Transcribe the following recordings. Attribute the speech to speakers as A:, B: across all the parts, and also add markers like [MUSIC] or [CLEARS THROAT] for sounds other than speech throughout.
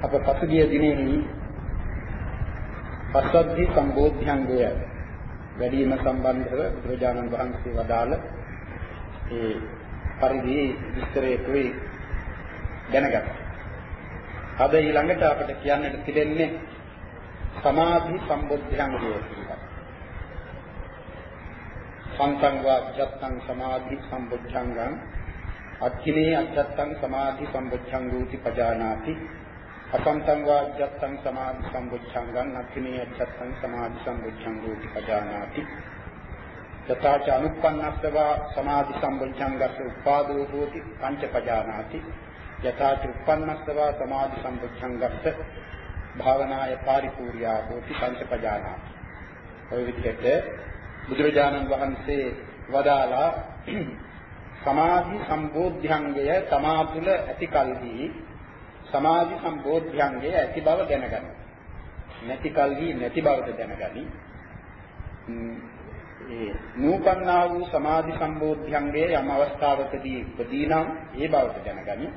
A: අප පසුගිය දිනෙහි පස්සද්ධි සම්බෝධ්‍යංගය වැඩිම සම්බන්ධව බුදුරජාණන් වහන්සේ වදාළ ඒ පරිදි විස්තරයකුයි දැනගත්තා. අද ඊළඟට අපිට කියන්නට තිබෙන්නේ සමාධි සම්බෝධ්‍යංගය පිළිබඳව. සංසංවාජ්ජත්තං සමාධි සම්බුද්ධංගං අක්ඛිනේ අජ්ජත්තං සමාධි සම්බුද්ධංගෝති පජානාති අසංතං වාජ්ජත්තං සමාධි සම්බුද්ධංගං අක්ඛිනේ අජ්ජත්තං සමාධි සම්බුද්ධංගෝති පජානාති. තථාච අනුප්පන්නස්සව සමාධි සම්බුද්ධංගස්ස උපාදෝ හෝති පංච පජානාති. යථාච උප්පන්නස්සව සමාධි සම්බුද්ධංගස්ස භාවනාය පරිපූර්ණා හෝති පංච පජානාති. ඔය විදිහට බුදුරජාණන් වහන්සේ වදාලා [CLEARS THROAT] සමාධි සම්බෝධ්‍යංගය තමා තුළ ඇති කල්හි සමාධි සම්බෝධ්‍යංගය ඇති බව දැනගන්න. නැති කල්හි නැති බවට දැනගනි. ඒ නූපන්නා වූ සමාධි සම්බෝධ්‍යංගය යම් අවස්ථාවකදී උපදී නම් ඒ බවට දැනගනි.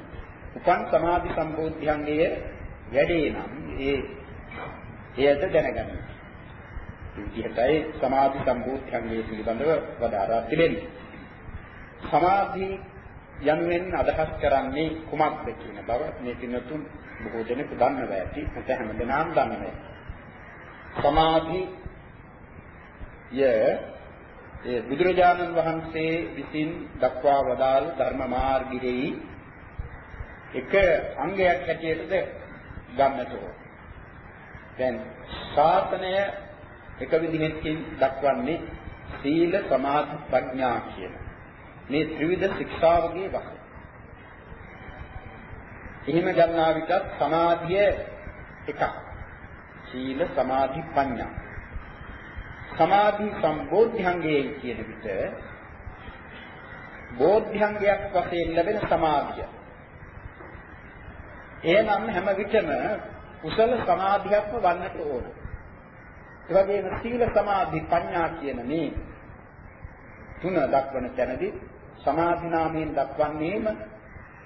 A: උපන් සමාධි සම්බෝධ්‍යංගය වැඩේ නම් ඒ එයට දැනගනි. විදිහටයි සමාධි සම්බෝධ්‍යංගය පිළිබඳව වදාරා තිබෙන්නේ. සමාධි යනුවෙන් අදහස් කරන්නේ කුමක්ද කියන බව මේ පින්තුන් බොහෝ දෙනෙකු දන්නවා ඇති නැත හැමදෙනාම දන්නවා. සමාධි ය ඒ බුදුරජාණන් වහන්සේ විසින් දක්වා වදාළ ධර්ම මාර්ගයේ එක අංගයක් හැටියටද ගන්නට ඕන. දැන් ශාසනය එක විදිහකින් දක්වන්නේ සීල සමාධි ප්‍රඥා කියන මේ ත්‍රිවිධ ශික්ෂාවගේ වශයෙන්. එහෙම ගන්නා විටත් සමාධිය එකක්. සීල සමාධි ප්‍රඥා. සමාධි සම්බෝධ්‍යංගයේ කියන විට බෝධ්‍යංගයක් වශයෙන් ලැබෙන සමාධිය. එනම් හැම විටම කුසල සමාධියක්ම වන්නට ඕන. ඒ වගේම සීල සමාධි ප්‍රඥා කියන මේ තුන දක්වන තැනදී සමාධි නාමයෙන් දක්වන්නේම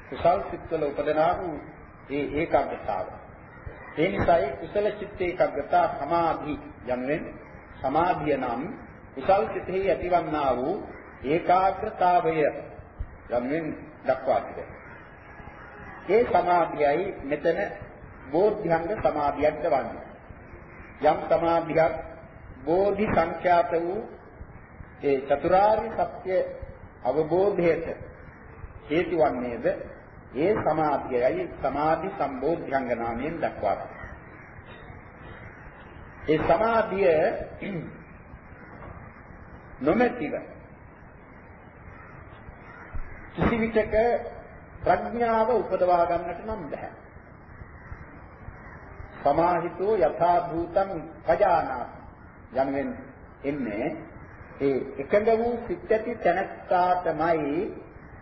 A: කුසල් සිත්වල උපදනා වූ ඒ ඒකාග්‍රතාව. ඒ නිසායි කුසල චිත්ත ඒකාග්‍රතා සමාධි යනුවෙන් සමාධිය නම් කුසල් සිතෙහි ඇතිවන්නා වූ ඒකාග්‍රතාවය යනුවෙන් දක්වා තිබෙනවා. ඒ සමාධියයි මෙතන බෝධ්‍යංග සමාධියක් වන්නේ. යම් සමාධියක් බෝධි සංඛ්‍යාත වූ ඒ චතුරාර්ය සත්‍ය අවබෝධයට හේතු වන්නේද ඒ සමාධියයි සමාධි සම්බෝධ්‍යංග නාමයෙන් දක්වා ඒ සමාධිය [CLEARS THROAT] නොමැතිව කිසි විටක ප්‍රඥාව උපදවා ගන්නට නම් බෑ. සමාහිතෝ යථා භූතං පජානාති යනුවෙන් එන්නේ ඒ එකඟ වූ සිත් ඇති තැනැත්තාටමයි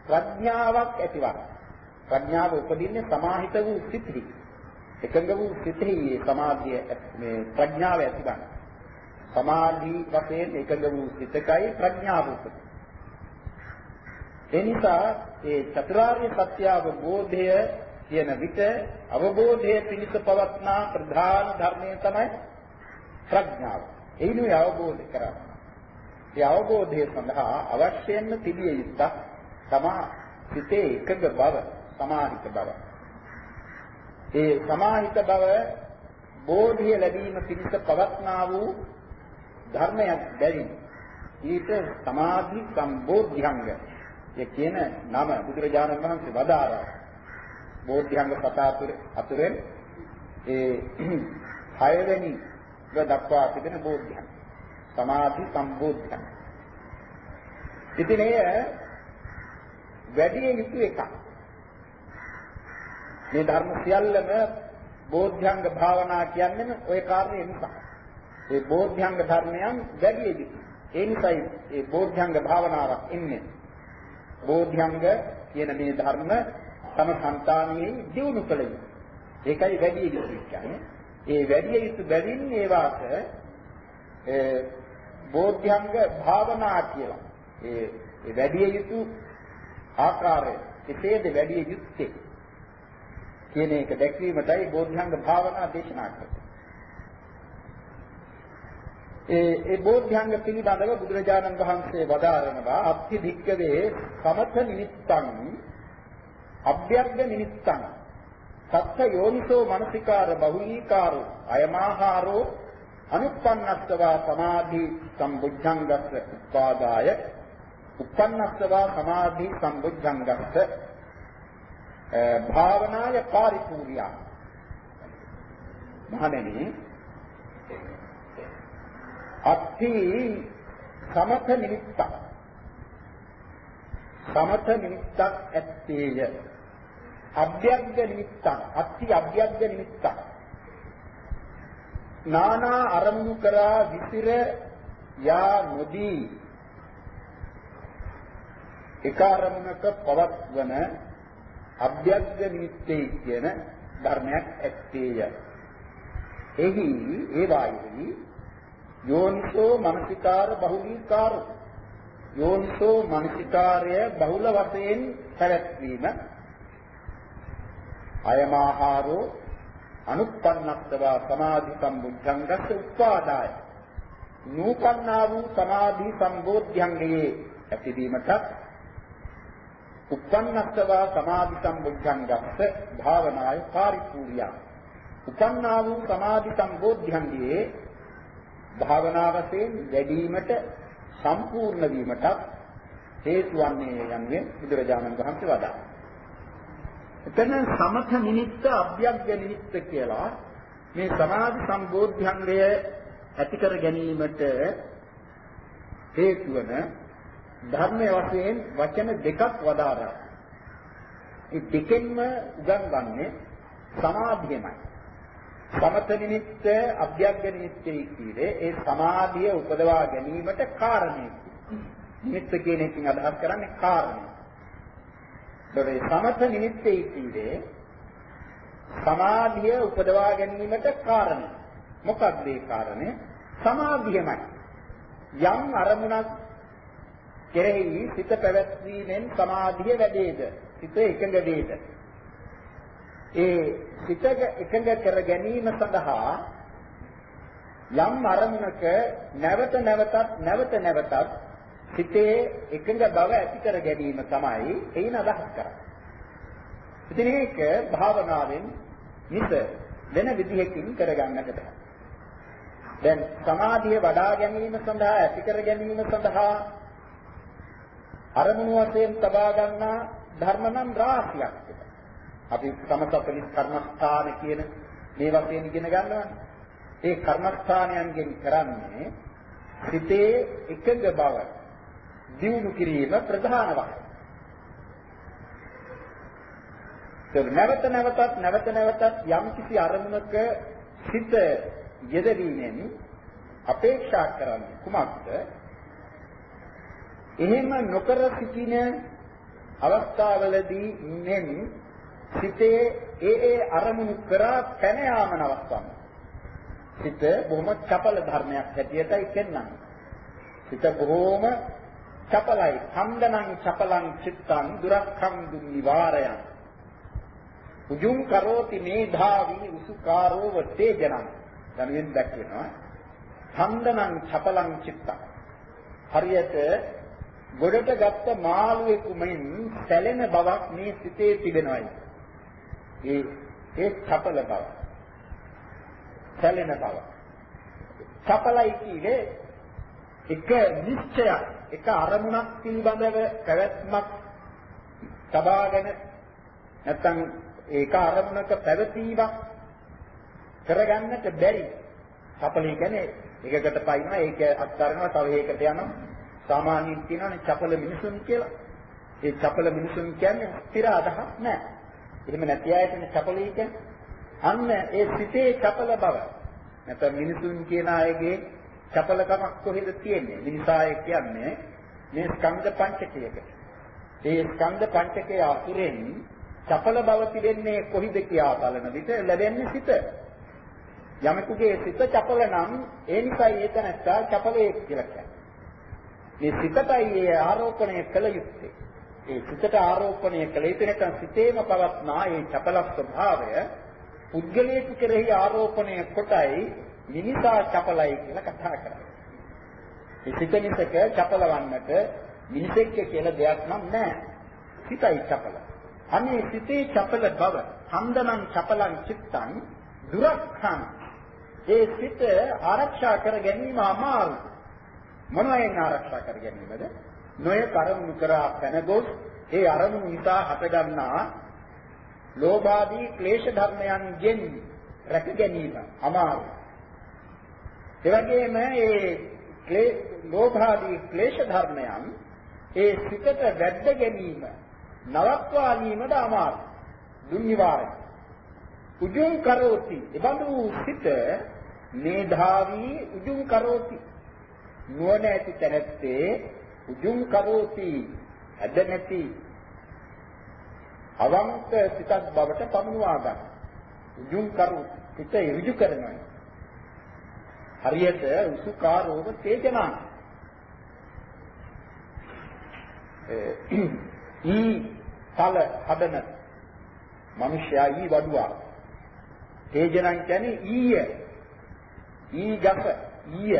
A: ප්‍රඥාවක් ඇතිවන්නේ. ප්‍රඥාව උපදින්නේ සමාහිත වූ සිත්හි. එකඟ වූ සිත්හි මේ සමාධිය මේ ප්‍රඥාව ඇතිවන්නේ. සමාධි වශයෙන් එකඟ වූ සිතකයි ප්‍රඥාව උපදින්නේ. ඒ නිසා ඒ චතුරාර්ය සත්‍ය අවබෝධය කියන විට අවබෝධයේ පිණිස පවත්නා ප්‍රධාන ධර්මය තමයි ප්‍රඥාව. එයිනුයි අවබෝධ කරගන්න. ඒ අවබෝධය සඳහා අවශ්‍යයෙන්ම තිබිය යුත්තක් තමා සිතේ එකඟ බව, සමාහිත බව. ඒ සමාහිත බව බෝධිය ලැබීම පිණිස පවත්නා වූ ධර්මයක් බැරි. ඊට සමාධි සම්බෝධ්‍යංග ඒ කියන නම බුදුරජාණන් වහන්සේ වදාරා. බෝධ්‍යංග සත අතුරෙන් ඒ [CLEARS THROAT] හයවෙනි දක්වා තිබෙන බෝධ්‍යංග. සමාධි සම්බෝධිය. ඉතින් එය වැඩි යුතු එකක්. මේ ධර්ම සියල්ලම බෝධ්‍යංග භාවනා කියන්නේම ওই කාර්යය නිසා. ඒ බෝධ්‍යංග ධර්මයන් වැඩි යුතු. ඒ නිසායි ඒ බෝධ්‍යංග භාවනාවක් ඉන්නේ. බෝධ්‍යංග කියන මේ ධර්ම තම సంతානියේ දියුණු කළ යුතු. ඒකයි වැඩි යුතු කියන්නේ. ඒ වැඩි යුතු බැවින් ඒවාට බෝධ්‍යංග භාවනා කියලා. ඒ වැඩි යුතු ආකාරය කෙසේද වැඩි යුත්තේ? කියන එක දැක්වීමටයි බෝධ්‍යංග භාවනා දේශනා කරන්නේ. ඒ ඒ බෝධ්‍යංග පිළිබඳව බුදුරජාණන් වහන්සේ වදාරනවා අත්ති ධික්කවේ සමත නිමිත්තං අභ්‍යග්ග නිමිත්තං සත්‍ය යෝනිසෝ මනසිකාර බහුලීකාරෝ අයමාහාරෝ අනුප්පන්නස්සවා සමාධි සම්බුද්ධංගස්ස උපාදාය. උප්පන්නස්සවා සමාධි සම්බුද්ධංගස්ස භාවනාය පාරිපූර්ණිය මහණෙනි අත්ති සමත නිමිත්තක්. සමත නිමිත්තක් ඇත්තේය. අභ්‍යග්ග නිමිත්තක්. අත්ති අභ්‍යග්ග නිමිත්තක්. නානා අරමුණු කරා විසිර යා නොදී. එක අරමුණක පවත්වන අභ්‍යග්ග නිමිත්තේ කියන ධර්මයක් ඇත්තේය. එහි ඒ වායෙහි යෝනිසෝ මනසිකාර බහුලීකාර. යෝනිසෝ මනසිකාර්ය බහුල වශයෙන් පැවැත්වීම. අයමාහාරෝ අනුප්පන්නස්සවා සමාධි සම්බුද්ධංගස්ස උපාදාය නූපන්නා වූ සමාධි සම්බෝධ්‍යංගයේ ඇතිවීමට උපන්නස්සවා සමාධි සම්බුද්ධංගස්ස භාවනාය පාරිපූර්ණිය උපන්නා වූ සමාධි සම්බෝධ්‍යංගයේ භාවනා වශයෙන් වැඩිවීමට සම්පූර්ණ වීමට හේතු වන්නේ යන්නේ බුදුරජාණන් වහන්සේ වදාළා. එතන සමථ නිමිත්ත අභ්‍යග්ග නිමිත්ත කියලා මේ සමාධි සම්බෝධ්‍යංගය ඇති කර ගැනීමට හේතු වන ධර්මයේ වශයෙන් වචන දෙකක් වදාරා. ඒ දෙකෙන්ම උගන්වන්නේ සමාධියමයි. සමත නිමිත්ත අභ්‍යග්ග නිමිත්තේ කීවේ ඒ සමාධිය උපදවා ගැනීමට කාරණේ. නිමිත්ත කියන එකකින් අදහස් කරන්නේ කාරණේ. ඒ සමත නිමිත්තේ කීවේ සමාධිය උපදවා ගැනීමට කාරණේ. මොකක්ද ඒ කාරණේ? සමාධියමයි. යම් අරමුණක් කෙරෙහි සිත පැවැත්වීමෙන් සමාධිය වැඩේද? සිත එකඟ වේද? ඒ සිත එකඟ කර ගැනීම සඳහා යම් අරමුණක නැවත නැවතත් නැවත නැවතත් සිතේ එකඟ බව ඇති කර ගැනීම තමයි එයින් අදහස් කරන්නේ. ඉතින් ඒක භාවනාවෙන් මිස වෙන විදිහකින් කරගන්නට බෑ. දැන් සමාධිය වඩා ගැනීම සඳහා ඇති කර ගැනීම සඳහා අරමුණු වශයෙන් තබා ගන්නා ධර්ම නම් රාශියක් තිබෙනවා. අපි සමතපලිස් කර්මස්ථාන කියන මේ වශයෙන් ඉගෙන ගන්නවානේ. ඒ කර්මස්ථානයන්ගෙන් කරන්නේ සිතේ එකඟ බව දියුණු කිරීම ප්‍රධාන වශයෙන්. නැවත නැවතත් නැවත නැවතත් යම් කිසි අරමුණක සිත යෙදවීමෙන් අපේක්ෂා කරන්නේ කුමක්ද? එහෙම නොකර සිටින අවස්ථාවලදී මෙන් සිතේ ඒ ඒ අරමුණු කරා පැන යාමන අවස්ථාවක්. සිත බොහොම චපල ධර්මයක් හැටියටයි පෙන්වන්නේ. සිත බොහොම චපලයි. ඛණ්ඩනං චපලං චිත්තං දුරක්ඛම් දුනිවාරයන්. උජුං කරෝති මේධාවි උසුකාරෝව තේජනං. දැනෙන් දැක්වෙනවා. ඛණ්ඩනං චපලං චිත්තං. හරියට ගොඩට ගත්ත මාළුවෙකු මෙන් සැලෙන බවක් මේ සිතේ තිබෙනවායි. ඒ ඒ චපල බව. සැලෙන බව. චපලයි කියන්නේ එක නිශ්චයක් එක අරමුණක් පිළිබඳව පැවැත්මක් තබාගෙන නැත්තම් ඒක අරමුණක පැවතීමක් කරගන්නට බැරි. චපලී කියන්නේ එකකට පයින්නවා ඒක අත්තරනවා තව එකකට යනවා. සාමාන්‍යයෙන් කියනවානේ චපල මිනිසුන් කියලා. ඒ චපල මිනිසුන් කියන්නේ ස්ථිර අදහස් නැහැ. එහෙම නැති අයටනේ චපලී කියන්නේ. අන්න ඒ සිතේ චපල බව. නැත්නම් මිනිසුන් කියන අයගේ චපලකමක් කොහෙද තියෙන්නේ? මිනිසාය කියන්නේ මේ ස්කන්ධ පංචකයක. ඒ ස්කන්ධ පංචකයේ අතුරෙන් චපල බව තිබෙන්නේ කොහිද කියා බලන විට ලැබෙන්නේ සිත. යමෙකුගේ සිත චපල නම් ඒ නිසායි ඒක නැත්තා චපලයේ කියලා කියන්නේ. මේ සිතටයි ඒ ආරෝපණය කළ යුත්තේ. ඒ සිතට ආරෝපණය කළ යුතු නැත්නම් සිතේම පවත්නා ඒ චපල ස්වභාවය පුද්ගලයෙකු කෙරෙහි ආරෝපණය කොටයි මිනිසා චපලයි කියලා කතා කරන්නේ. ඒ සිත නිසක චපලවන්නට මිනිසෙක් කියලා දෙයක් නම් නැහැ. සිතයි චපල. අනේ සිතේ චපල බව හන්දනං චපලං චිත්තං දුරක්ඛං ඒ සිත ආරක්ෂා කර ගැනීම අමාරු මොනවායින් ආරක්ෂා කර ගැනීමද නොය කරමු කරා පැනගොස් ඒ අරමුණු නිසා හටගන්නා ලෝභාදී ක්ලේශ ධර්මයන්ගෙන් රැක ගැනීම අමාරු ඒ වගේම ඒ ලෝභාදී ක්ලේශ ධර්මයන් ඒ සිතට වැද්ද ගැනීම නවත්වා ගැනීමද අමාරු දුන්නිවාරයි. උජුං කරෝති. එබඳු සිත මේධාවී උජුං කරෝති. නුවණ ඇති තැනැත්තේ උජුං කරෝති. ඇද නැති. අවංක සිතක් බවට පමුණවා ගන්න. උජුං කරෝති සිත ඍජු කරනවා. හරියට උසුකාරෝව තේජනා. ඊ තල හදන මිනිසයා ඊ වඩුවා. තේජනං කියන්නේ ඊය. ඊ ගස ඊය.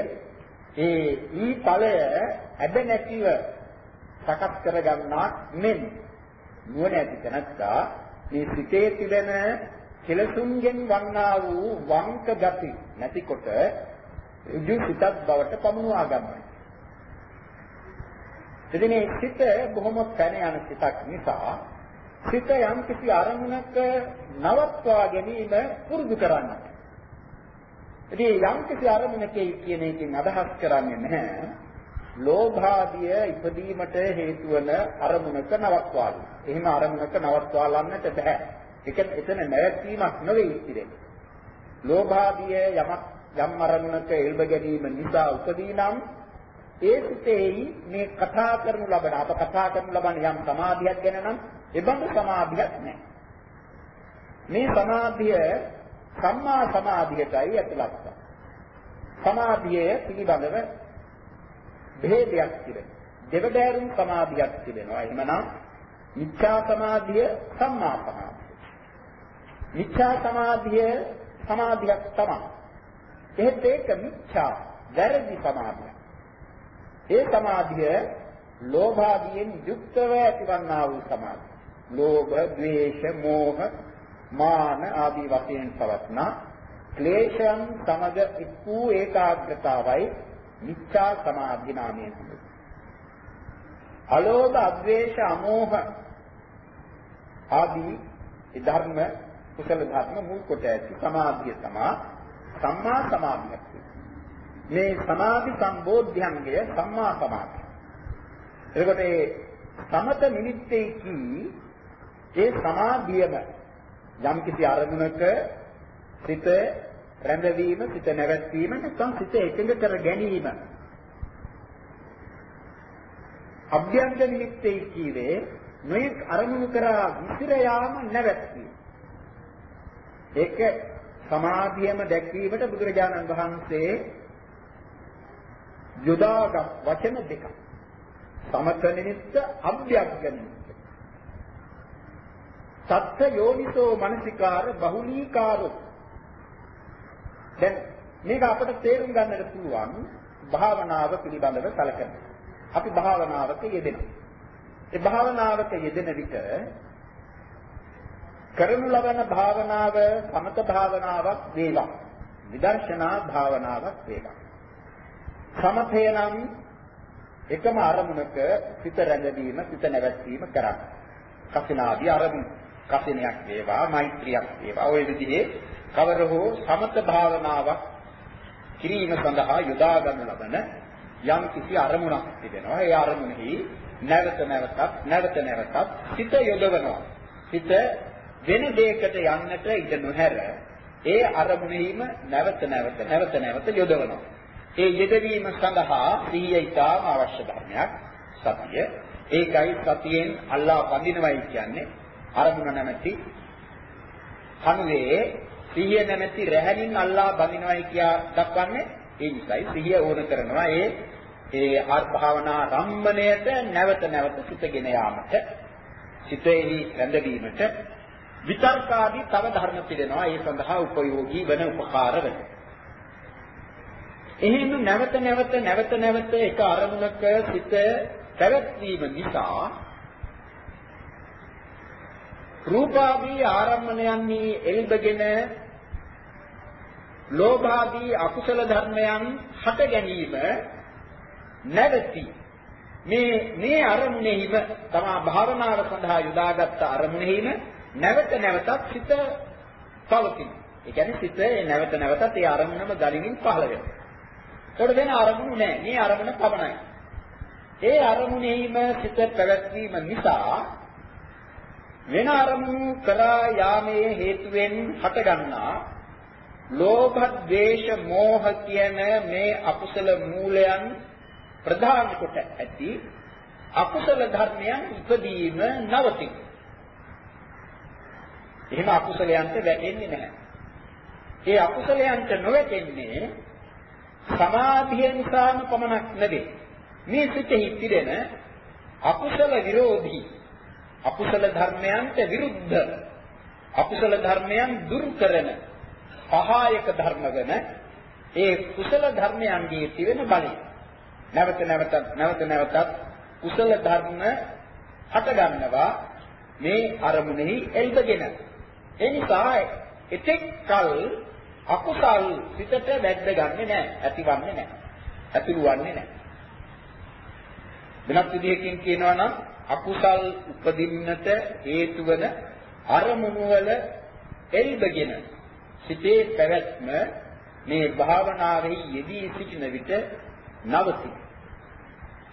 A: ඒ ඊ ඵලය ඇද නැතිව සකස් කරගන්නා මෙන්. නුවණ ඇති තැනත්තා මේ සිතේ තිබෙන කෙලසුන්ගෙන් වන්නා වූ වංක ගති නැතිකොට ඍජු සිතක් බවට පමුණවා ගන්නවා. ඉතින් මේ සිත බොහොම පැන යන සිතක් නිසා සිත යම් කිසි අරමුණක නවත්වා ගැනීම පුරුදු කරන්නට. ඉතින් යම් කිසි අරමුණකේ කියන එකෙන් අදහස් කරන්නේ නැහැ. ලෝභාදිය ඉපදීමට හේතු වන අරමුණක නවත්වා ගන්න. එහෙම අරමුණක නවත්වා ගන්නට බෑ. ඒක එතන නැවැත්වීමක් නෙවෙයි ඉතිරෙන්නේ. ලෝභාදිය යමක් යම් අරමුණක එල්බ ගැනීම නිසා උපදී නම් ඒ සිතෙහි මේ කතා කරනු ලබන අප කතා කරනු ලබන යම් සමාධියක් ගැන නම් එබඳු සමාධියක් නැහැ. මේ සමාධිය සම්මා සමාධියටයි ඇතුළත්. සමාධිය පිළිබඳව භේදයක් තිබෙනවා. දෙවදෑරුම් සමාධියක් තිබෙනවා. එහෙමනම් මිච්ඡා සමාධිය සම්මා සමාධිය. මිච්ඡා සමාධිය සමාධියක් තමයි. එහෙත් ඒක මිච්ඡා වැරදි සමාධිය. ඒ සමාධිය ලෝභාදියෙන් යුක්තව ඇතිවන්නා වූ සමාධිය. ලෝභ, ද්වේෂ, මෝහ, මාන ආදී වශයෙන් පවත්නා ක්ලේශයන් සමග එක් වූ ඒකාග්‍රතාවයි මිච්ඡා සමාධි නාමයෙන් හඳුන්වන්නේ. අලෝභ, අද්වේෂ, අමෝහ ආදී ධර්ම කුසල ධර්ම මුල් කොට ඇති සමාධිය තමයි සම්මා සමාධියක්. මේ සමාධි සම්බෝධ්‍යංගය සම්මා සමාධිය. එතකොට ඒ සමත නිමිත්තේ කී ඒ සමාධියම යම් කිසි අරමුණක සිත රැඳවීම සිත නැවැත්වීම නැත්නම් සිත එකඟ කර ගැනීම අභ්‍යංග නිමිත්තේ කීවේ නොයෙක් අරමුණු කරා විසිර යාම නැවැත්වීම ඒක සමාධියම දැක්වීමට බුදුරජාණන් වහන්සේ යොදාගත් වචන දෙකක්. සමත නිමිත්ත අභ්‍යග්ග නිමිත්ත. සත්‍ය යෝනිසෝ මනසිකාර බහුලීකාරෝ. දැන් මේක අපිට තේරුම් ගන්නට පුළුවන් භාවනාව පිළිබඳව සැලකන. අපි භාවනාවක යෙදෙනවා. ඒ භාවනාවක යෙදෙන විට කරනු ලබන භාවනාව සමත භාවනාවක් වේවා. විදර්ශනා භාවනාවක් වේවා. සමතේ නම් එකම අරමුණක සිත රැඳවීම, සිත නැවැත්වීම කරන්න. කසිනාදී අරමුණ කසිනයක් වේවා, මෛත්‍රියක් වේවා. ওই විදිහේ කවර හෝ සමත භාවනාවක් කිරීම සඳහා යොදා ගන්න ලබන යම් කිසි අරමුණක් තිබෙනවා. ඒ අරමුණෙහි නැවත නැවතත් නැවත නැවතත් සිත යොදවනවා. සිත වෙන දෙයකට යන්නට ඉඩ නොහැර ඒ අරමුණෙහිම නැවත නැවත නැවත නැවත යොදවනවා. ඒ යෙදවීම සඳහා සිහිය ඉතාම අවශ්‍ය ධර්මයක් සතිය. ඒකයි සතියෙන් අල්ලා බඳිනවයි කියන්නේ අරමුණ නැමැති කනුවේ සිහිය නැමැති රැහැනින් අල්ලා බඳිනවයි කියා දක්වන්නේ ඒ නිසායි සිහිය ඕන කරනවා ඒ ඒ භාවනා රම්මණයට නැවත නැවත සිතගෙන යාමට සිතෙහි රැඳවීමට විතර්කාදී තව ධර්ම පිළිනවා ඒ සඳහා උපයෝගී වන උපකාර වෙන. එහෙම නැවත නැවත නැවත නැවත එක අරමුණක සිත පැවැත්වීම නිසා රූපාදී ආරම්මණයන්හි එල්බගෙන ලෝභාදී අකුසල ධර්මයන් හට ගැනීම නැවති මේ මේ අරමුණෙහිම තමා භාවනාව සඳහා යොදාගත් අරමුණෙහිම නැවත නැවතත් සිත පවතින. ඒ කියන්නේ සිත නැවත නැවතත් ඒ අරමුණම ගලිමින් පහළ වෙනවා. ඒකට වෙන අරමුණු නැහැ. මේ අරමුණ පමණයි. ඒ අරමුණෙහිම සිත පැවැත්වීම නිසා වෙන අරමුණු කරා යාමේ හේතුවෙන් හටගන්නා ලෝභ, ද්වේෂ, මෝහ කියන මේ අකුසල මූලයන් ප්‍රධාන කොට ඇති අකුසල ධර්මයන් ඉදීම නවතින. එහෙම අකුසලයන්ට වැටෙන්නේ නැහැ. ඒ අකුසලයන්ට නොවැටෙන්නේ සමාධිය නිසාම පමණක් නෙවේ. මේ සිතෙහි පිරෙන අකුසල විරෝධී අකුසල ධර්මයන්ට විරුද්ධ අකුසල ධර්මයන් දුරු කරන සහායක ධර්ම වෙන ඒ කුසල ධර්මයන්ගේ තිබෙන බලය නැවත නැවතත් නැවත නැවතත් කුසල ධර්ම හට ගන්නවා මේ අරමුණෙහි එල්බගෙන ඒ නිසා එතෙක් කල අකුසල් සිතට වැද්ද ගන්නෙ නැහැ ඇතිවන්නේ නැහැ ඇතිවන්නේ නැහැ වෙනත් විදිහකින් කියනවා නම් අකුසල් උපදින්නට හේතු වන අරමුණු වල එල්බගෙන සිතේ පැවැත්ම මේ භාවනාවේ යෙදී සිටින විට නවති.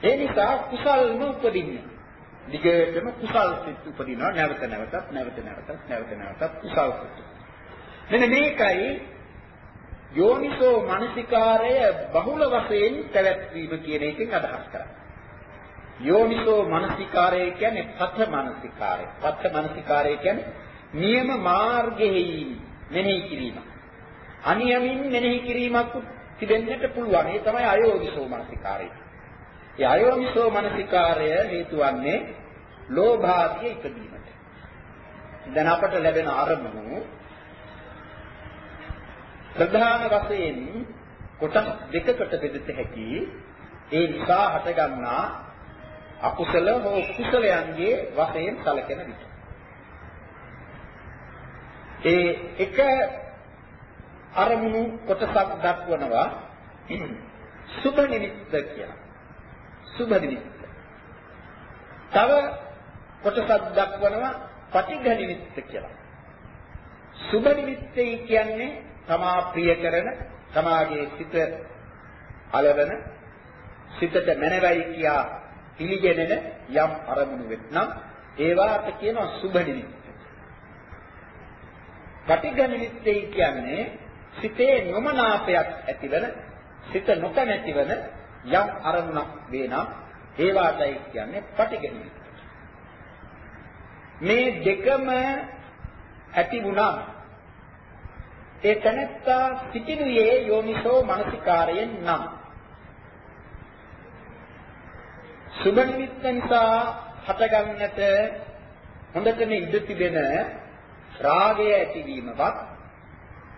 A: ඒ නිසා කුසල්ම උපදින්නේ. දිගටම කුසල් සිත් උපදිනවා නැවත නැවතත් නැවත නැවතත් නැවත නැවතත් කුසල් සිත්. මෙන්න මේකයි යෝනිසෝ මනසිකාරය බහුල වශයෙන් පැවැත්වීම කියන එකෙන් අදහස් කරන්නේ. යෝනිසෝ මනසිකාරය කියන්නේ පත මනසිකාරය. පත මනසිකාරය කියන්නේ නියම මාර්ගෙහි මෙනෙහි කිරීම. අනියමින් මෙනෙහි කිරීමක් තිබෙන්නට පුළුවන්. ඒ තමයි අයෝනිසෝ මනසිකාරය. ඒ අයෝනිසෝ මනසිකාරය හේතු වන්නේ ලෝභාදී ඉදීමට. දැන් අපට ලැබෙන අරමුණු ප්‍රධාන වශයෙන් කොටස් දෙකකට බෙදෙත හැකි ඒ නිසා හටගන්නා අකුසල හෝ කුසලයන්ගේ වශයෙන් සැලකෙන විට. ඒ එක අරමුණු කොටසක් දක්වනවා [CLEARS THROAT] සුභ නිමිත්ත කියලා. සුභ නිමිත්ත. තව කොටසක් දක්වනවා පටිඝ නිමිත්ත කියලා. සුභ නිමිත්තයි කියන්නේ තමා ප්‍රිය කරන තමාගේ සිත අලවන සිතට මනවයි කියා පිළිගෙනෙන යම් අරමුණු වෙත්නම් ඒවාට කියනවා සුභ නිමිත්ත. පටිඝ නිමිත්තේ කියන්නේ සිතේ නොමනාපයක් ඇතිවන සිත නොකැමැති වන යම් අරමුණක් වේනම් ඒවාටයි කියන්නේ පටිඝ නිමිත්ත. මේ දෙකම ඇති වුණා ඒ තැනත්තා සිටිනුයේ යෝනිසෝ මනසිකාරයෙන් නම් සුබ නිමිත්ත නිසා හටගන්නට හොඳටම ඉඳ තිබෙන රාගය ඇතිවීමවත්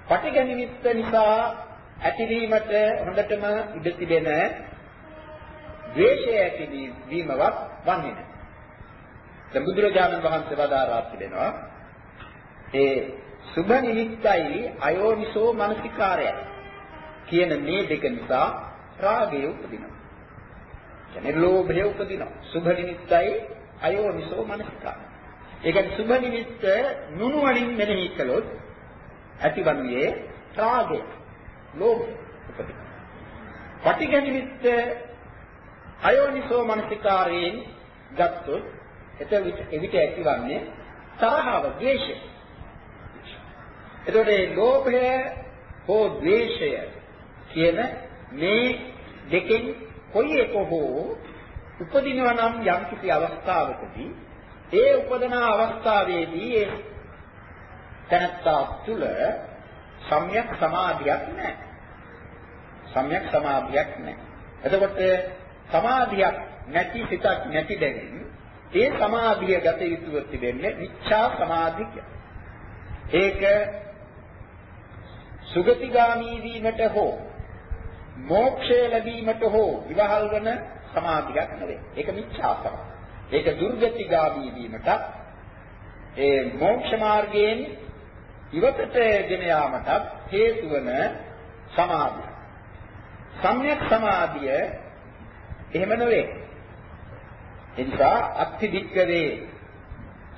A: පටිඝ නිමිත්ත නිසා ඇතිවීමට හොඳටම ඉඩ තිබෙන ද්වේෂය ඇතිවීමවත් වන්නේ නැහැ. දැන් බුදුරජාණන් වහන්සේ වදාරා තිබෙනවා ඒ සුභ නිමිත්තයි අයෝනිසෝ මනසිකාරයයි කියන මේ දෙක නිසා රාගය උපදිනවා. කියන්නේ ලෝභය උපදිනවා. සුභ නිමිත්තයි අයෝනිසෝ මනසිකාරය. ඒ කියන්නේ සුභ නිමිත්ත නුනුවණින් මෙනෙහි කළොත් ඇතිවන්නේ රාගය, ලෝභය උපදිනවා. පටිඝ නිමිත්ත අයෝනිසෝ මනසිකාරයෙන් ගත්තොත් එවිට ඇතිවන්නේ තරහව, ද්වේෂය. එතකොට මේ ලෝභය හෝ ද්වේෂය කියන මේ දෙකෙන් කොයි එක හෝ උපදිනවා නම් යම් කිසි අවස්ථාවකදී ඒ උපදන අවස්ථාවේදී ඒ තනත්තා තුළ සම්‍යක් සමාධියක් නැහැ. සම්‍යක් සමාධියක් නැහැ. එතකොට සමාධියක් නැති සිතක් නැති දෙමින් ඒ සමාධිය ගත යුතුව තිබෙන්නේ මිච්ඡා සමාධිය. ඒක සුගතිගාමී වීමට හෝ මෝක්ෂය ලැබීමට හෝ විවහල් වන සමාධියක් නෙවෙයි. ඒක මිච්ඡා සමාධිය. ඒක දුර්ගතිගාමී වීමට ඒ මෝක්ෂ මාර්ගයෙන් ඉවතට ගෙන යාමට හේතු වන සමාධිය. සම්‍යක් සමාධිය එහෙම නෙවෙයි. එනිසා අත්ති දික්කවේ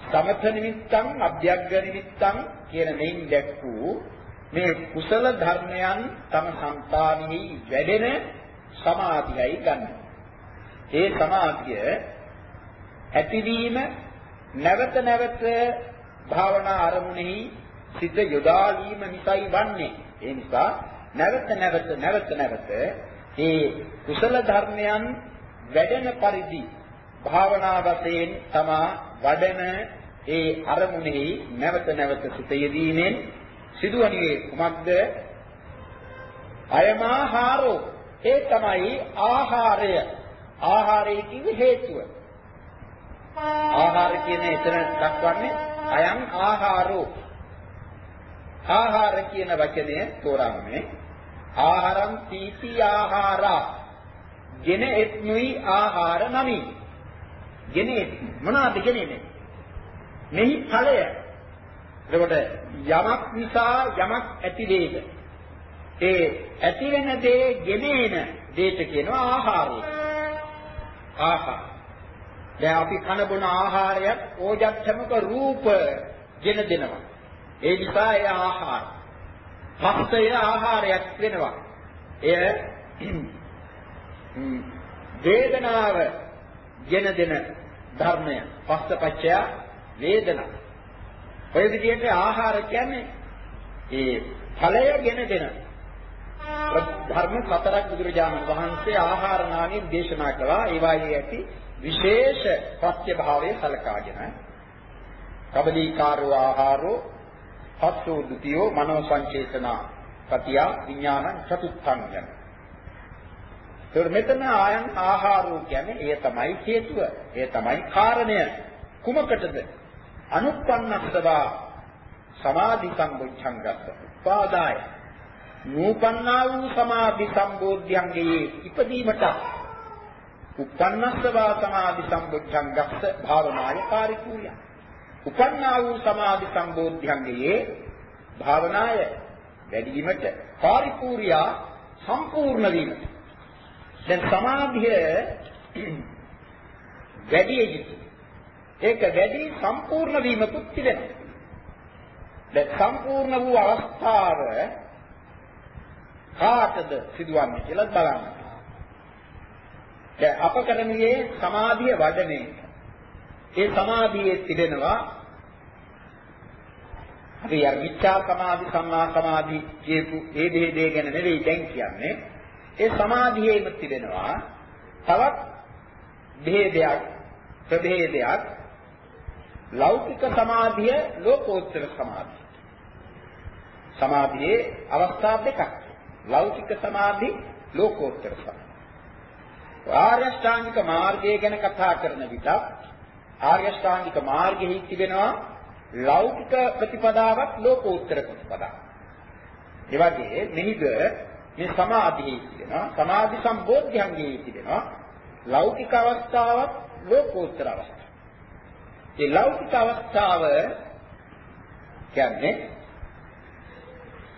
A: සමත නිමිත්තං අභ්‍යග්ග නිමිත්තං කියන මෙයින් දැක්වූ මේ කුසල ධර්මයන් තම సంతානෙහි වැඩෙන සමාධියයි ගන්න. ඒ සමාධිය ඇතිවීම නැවත නැවත භාවනා අරමුණෙහි සිත යොදාලීම නිසායි වන්නේ. ඒ නිසා නැවත නැවත නැවත නැවත මේ කුසල ධර්මයන් වැඩෙන පරිදි භාවනා වශයෙන් තමා වඩන ඒ අරමුණෙහි නැවත නැවත සිත යෙදීමෙන් සිදුවන්නේ කුමක්ද? අයමාහාරෝ ඒ තමයි ආහාරය. ආහාරය කිව්ව හේතුව. ආහාර කියන එතන දක්වන්නේ අයං ආහාරෝ. ආහාර කියන වචනය තෝරන්නේ ආහාරම් තීති ආහාරා. ගෙන එත්නුයි ආහාර නමි. ගෙන එත් මොනවද ගෙනෙන්නේ? මෙහි ඵලය. එතකොට යමක් නිසා යමක් ඇති වේද? ඒ ඇති වෙන දේ ගෙනේන දේට කියනවා ආහාරය. ආහාර. දැන් අපි කන බොන ආහාරයක් ඕජක්ෂමක රූප ගෙන දෙනවා. ඒ නිසා ඒ ආහාර. පස්සය ආහාරයක් වෙනවා. එය වේදනාව ගෙන දෙන ධර්මය. පස්සපච්චය වේදනා. ඔය විදිහට ආහාර කියන්නේ ඒ ඵලය ගෙන දෙන ධර්ම හතරක් බුදුරජාණන් වහන්සේ ආහාර නාමයෙන් දේශනා කළා. ඒ වායේ ඇති විශේෂ පත්‍ය භාවයේ සලකාගෙන කබලීකාරෝ ආහාරෝ පස්සෝ ဒ ුතියෝ මනෝ සංචේතනා පතිය විඥානං චතුත්ථං යන. ඒකට මෙතන ආයන් ආහාරෝ කියන්නේ ඒ තමයි හේතුව. ඒ තමයි කාරණය. කුමකටද? අනුප්පන්නස්සවා සමාධි සම්බුද්ධංගස්ස උපාදාය. නූපන්නා වූ සමාධි සම්බෝධ්‍යංගයේ ඉපදීමට උපන්නස්සවා සමාධි සම්බුද්ධංගස්ස භාවනාය කාරිකූය. උපන්නා වූ සමාධි සම්බෝධ්‍යංගයේ භාවනාය වැඩිවීමට පාරිපූර්ණා සම්පූර්ණ වීමට දැන් සමාධිය [CLEARS THROAT] වැඩි යුතුයි ඒක වැඩි සම්පූර්ණ වීමකුත් තිබෙනවා. දැන් සම්පූර්ණ වූ අවස්ථාව කාටද සිදුවන්නේ කියලා බලන්න. දැන් අප කරන්නේ සමාධිය වඩන එක. ඒ සමාධියේ තිබෙනවා අපි අර මිච්ඡා සමාධි සම්මා සමාධි කියපු ඒ දෙහි දේ ගැන නෙවෙයි දැන් කියන්නේ. ඒ සමාධියේම තිබෙනවා තවත් භේදයක් ප්‍රභේදයක්. ලෞකික සමාධිය ලෝකෝත්තර සමාධිය. සමාධියේ අවස්ථා දෙකක්. ලෞකික සමාධි ලෝකෝත්තර සමාධි. ආර්ය ශ්‍රාන්තික මාර්ගය ගැන කතා කරන විට ආර්ය ශ්‍රාන්තික මාර්ගෙහි තිබෙනවා ලෞකික ප්‍රතිපදාවක් ලෝකෝත්තර ප්‍රතිපදාවක්. ඒ වගේ මෙහිද මේ සමාධියේ තිබෙනවා සමාධි සම්බෝධ්‍යංගයේ තිබෙනවා ලෞකික අවස්ථාවක් ලෝකෝත්තර අවස්ථාවක්. ඒ ලෞකික අවස්ථාව කියන්නේ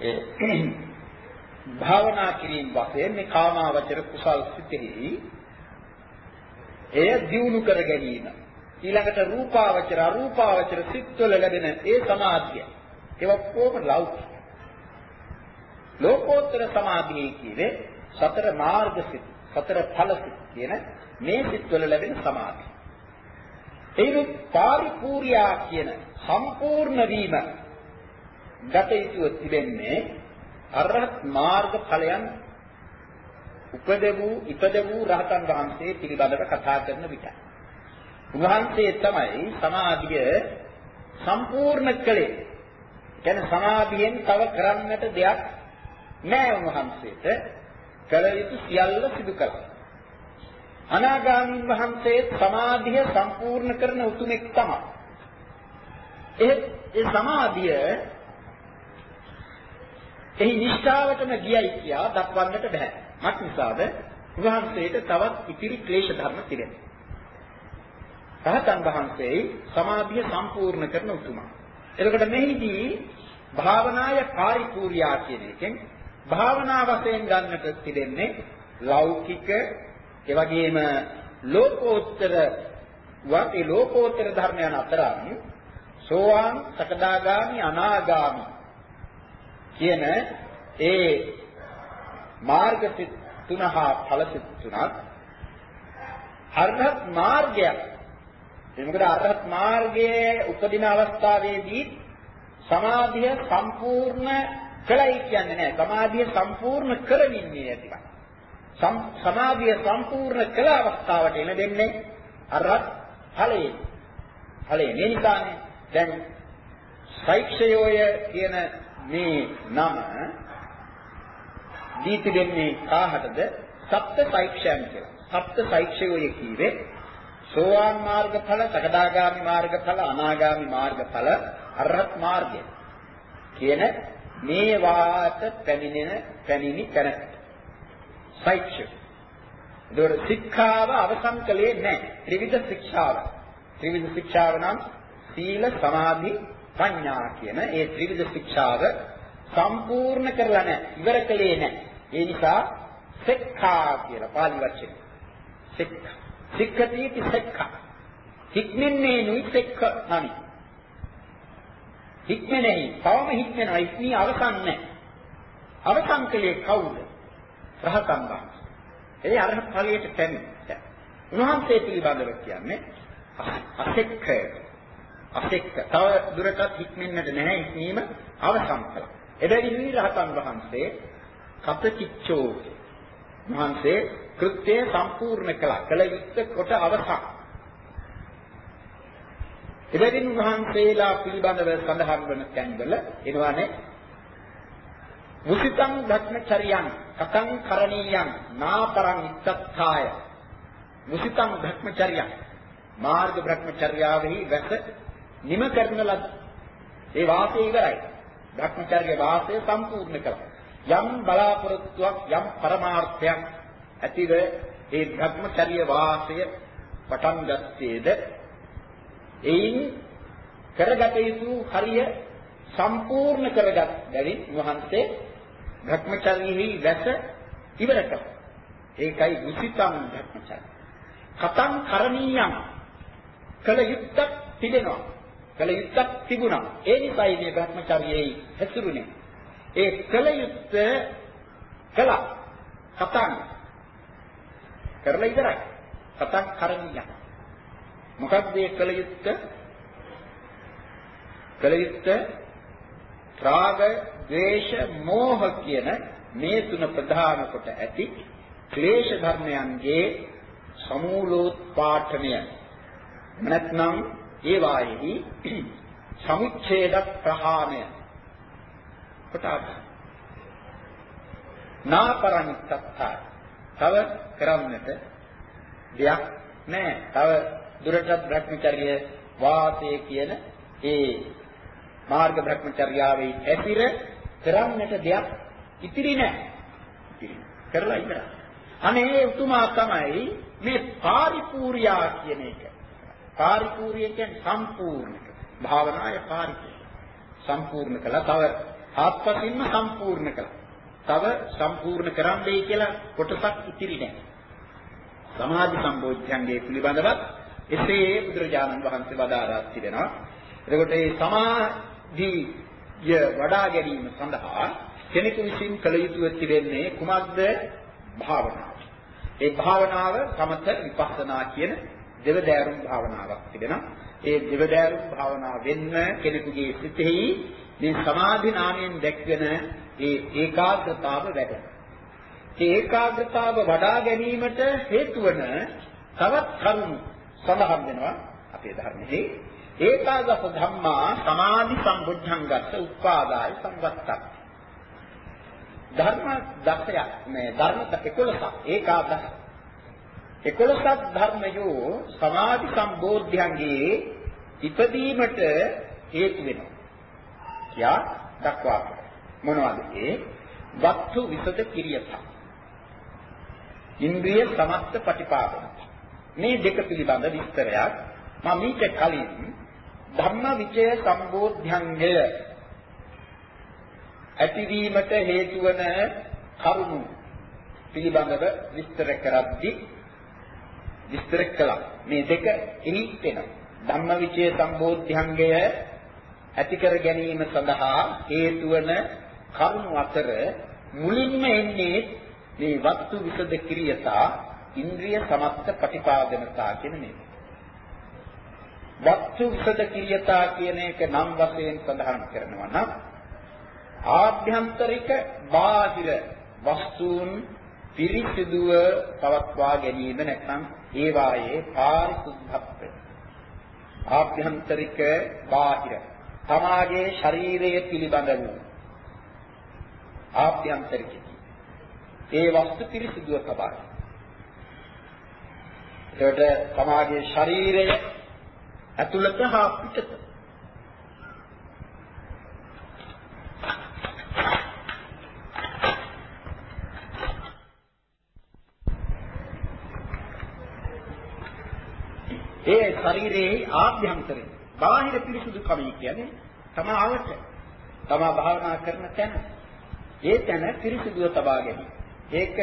A: ඒ [CLEARS THROAT] භාවනා කිරීම වශයෙන් මේ කාමාවචර කුසල් සිතෙහි එය දියුණු කර ගැනීම ඊළඟට රූපාවචර අරූපාවචර සිත්වල ලැබෙන ඒ සමාධිය. ඒක ඔක්කොම ලෞකික. ලෝකෝත්තර සමාධිය කියන්නේ සතර මාර්ග සිත් සතර ඵල සිත් කියන මේ සිත්වල ලැබෙන සමාධිය. ඒනු පාරිපූර්ණා කියන සම්පූර්ණ වීම ගත යුතුව තිබෙන්නේ අරහත් මාර්ග ඵලයන් උපදවූ ඉපදවූ රහතන් වහන්සේ පිළිබඳව කතා කරන විටයි. උන්වහන්සේ තමයි සමාධිය සම්පූර්ණ කළේ. කියන්නේ සමාධියෙන් තව කරන්නට දෙයක් නැහැ උන්වහන්සේට. කල යුතු සියල්ල සිදු කළා. අනාගාමීන් වහන්සේ සමාධිය සම්පූර්ණ කරන උතුමෙක් තමයි. ඒ ඒ සමාධිය එහි නිෂ්ඨාවටම ගියයි කියා දක්වන්නට බෑ. මක් නිසාද? උන්වහන්සේට තවත් ඉතිරි ක්ලේශ ධර්ම තිබෙනවා. රහතන් වහන්සේ සමාධිය සම්පූර්ණ කරන උතුමා. එතකොට මෙහිදී භාවනාය කාරිපූර්යා කියන එකෙන් භාවනා වශයෙන් ගන්නට තිබෙන්නේ ලෞකික ඒ වගේම ලෝකෝත්තර වාටි ලෝකෝත්තර ධර්මයන් අතරන් සෝවාන් සකදාගාමි අනාගාමි කියන ඒ මාර්ග තුන හා ඵල තුනක් අරහත් මාර්ගයක් මොකද අරහත් මාර්ගයේ උපදින අවස්ථාවේදී සමාධිය සම්පූර්ණ කළයි කියන්නේ නැහැ. සමාධිය සම්පූර්ණ කරමින්නේ ඇතිව. සමාධිය සම්පූර්ණ කළ අවස්ථාවට එන දෙන්නේ අරහත් ඵලයේ. ඵලයේ මේ නිසානේ දැන් සෛක්ෂයෝය කියන මේ නම දීති දෙන්නේ කාහටද? සප්ත සෛක්ෂයන් කියලා. සප්ත සෛක්ෂයෝය කීවේ සෝවාන් මාර්ගඵල, සකදාගාමි මාර්ගඵල, අනාගාමි මාර්ගඵල, අරහත් මාර්ගය කියන මේ වාත පැමිණෙන පැමිණි තැනකට. සෛක්ෂය. ඒතකොට ශික්ෂාව අවසන් කළේ නැහැ. ත්‍රිවිධ ශික්ෂාව. ත්‍රිවිධ ශික්ෂාව නම් සීල, සමාධි, ප්‍රඥා කියන ඒ ත්‍රිවිධ ශික්ෂාව සම්පූර්ණ කරලා නැහැ. ඉවර කළේ නැහැ. ඒ නිසා සෙක්ඛා කියලා පාලි වචනේ. සෙක්ඛා සික්ඛති සික්ඛා. හික්මන්නේ නුයි සික්ඛ නමි. හික්මනේ තවම හික්මනවා ඉක්මී අවසන් නැහැ. අවසන් කලේ කවුද? රහතන් වහන්සේ. ඒ අරහත් ඵලයට පැමිණ. උන්වහන්සේ පිළිබඳව කියන්නේ අසෙක්ඛ අසෙක්ඛ තව දුරටත් හික්මෙන්නට නැහැ ඉක්මීම අවසන් කළා. එබැවින් රහතන් වහන්සේ කතචිච්චෝ වහන්සේ කෘත්‍යය සම්පූර්ණ කළා. කළ යුත්තේ කොට අවසන්. එබැවින් වහන්සේලා පිළිබඳව සඳහන් වන තැන්වල එනවානේ. මුසිතං භක්මචරියං කතං කරණීයං නාපරං ඉත්තත්ථාය. මුසිතං භක්මචරියං මාර්ග භ්‍රමචර්යාවෙහි වැස නිම කරන ලද. ඒ වාසය ඉවරයි. භ්‍රමචර්ය වාසය සම්පූර්ණ කළා. යම් බලාපොරොත්තුවක් යම් පරමාර්ථයක් ඇතිව ඒ භ්‍රමචර්ය වාසය පටන් ගත්තේද එයින් කරගත යුතු හරිය සම්පූර්ණ කරගත් බැවින් වහන්සේ භ්‍රමචර්යෙහි වැස ඉවර කළා. ඒකයි විසිතම් භ්‍රමචර්ය. කතං කරණීයම් කල යුත්තක් තිබෙනවා. කල යුත්තක් තිබුණා. ඒ නිසායි මේ භ්‍රමචර්යෙහි හැසිරුනේ. ඒ කල යුත්ත කළා. කතං කරලා ඉවරයි. කතං කරණිය. මොකක්ද මේ කල යුත්ත? කල යුත්ත රාග, ද්වේෂ, මෝහ කියන මේ තුන ප්‍රධාන කොට ඇති ක්ලේශ ධර්මයන්ගේ සමූලෝත්පාඨනය. නැත්නම් ඒ වායෙහි සමුච්ඡේද ප්‍රහාණය කොට ආගන්න. නාපරණිත්තත්තා තව කරන්නට දෙයක් නැහැ. තව දුරටත් භ්‍රමචර්ය වාසය කියන ඒ මාර්ග භ්‍රමචර්යාවේ ඇතිර කරන්නට දෙයක් ඉතිරි නැහැ. ඉතිරි කරලා ඉවරයි. අනේ උතුමා තමයි මේ පාරිපූර්යා කියන එක. පාරිපූර්ය කියන්නේ සම්පූර්ණ. භාවනාය පාරිපූර්ණ. සම්පූර්ණ කළා තව ආත්පසින්ම සම්පූර්ණ කළා. තව සම්පූර්ණ කරන්නයි කියලා කොටසක් ඉතිරි නැහැ. සමාධි සම්බෝධ්‍යංගයේ පිළිබඳවත් එසේ බුදුරජාණන් වහන්සේ වදාරා තිබෙනවා. එතකොට මේ සමාධිය වඩා ගැනීම සඳහා කෙනෙකු විසින් කළ යුතු වෙන්නේ කුමක්ද? භාවනාව. ඒ භාවනාව සමත විපස්සනා කියන දෙවදෑරුම් භාවනාවක් තිබෙනවා. ඒ දෙවදෑරුම් භාවනාව වෙන්න කෙනෙකුගේ සිතෙහි මේ සමාධි නාමයෙන් දැක්වෙන ඒ ඒකාග්‍රතාව වැඩ. ඒ ඒකාග්‍රතාව වඩා ගැනීමට හේතු වන තවත් කරුණු සඳහන් වෙනවා අපේ ධර්මයේ. ඒකාගත ධම්මා සමාධි සම්බුද්ධංගස්ස උපාදාය සංවත්තක්. ධර්ම 10ක් මේ ධර්ම 11ක් ඒකාදස 11ක් ධර්මයෝ සමාධි සම්බෝධ්‍යංගේ ඉපදීමට හේතු වෙනවා. කියා දක්වා මොනවද ඒ? වක්තු විසද කිරියත. ඉන්ද්‍රිය සමත්ත ප්‍රතිපාදන. මේ දෙක පිළිබඳ විස්තරයක් මම මීට කලින් ධම්ම විචය සම්බෝධ්‍යංගය ඇතිවීමට හේතු වන කරුණු පිළිබඳව විස්තර කරද්දී විස්තර කළා. මේ දෙක එහි වෙනවා. ධම්මවිචය සම්බෝධ්‍යංගය ඇති කර ගැනීම සඳහා හේතු වන කරුණු අතර මුලින්ම එන්නේ මේ වස්තු විසද ක්‍රියතා ඉන්ද්‍රිය සමත්ත ප්‍රතිපාදනතා කියන මේ. වස්තු විසද ක්‍රියතා කියන එක නම් වශයෙන් සඳහන් කරනවා නම් ආභ්‍යන්තරික බාහිර වස්තුන් පිරිසිදුව පවත්වා ගැනීම නැත්නම් ඒ වායේ පාරිශුද්ධත්වය ආභ්‍යන්තරික බාහිර තමාගේ ශරීරය පිළිබඳ වූ ආභ්‍යන්තරික ඒ වස්තු පිරිසිදුව තබා ඒකට තමාගේ ශරීරය ඇතුළත හා පිටත. ඒ ශරීරයේ ආභ්‍යන්තරේ බාහිර පිරිසුදුකම කියන්නේ තමාවට තමා භාවනා කරන තැන ඒ තැන පිරිසුදුව තබා ගැනීම. ඒක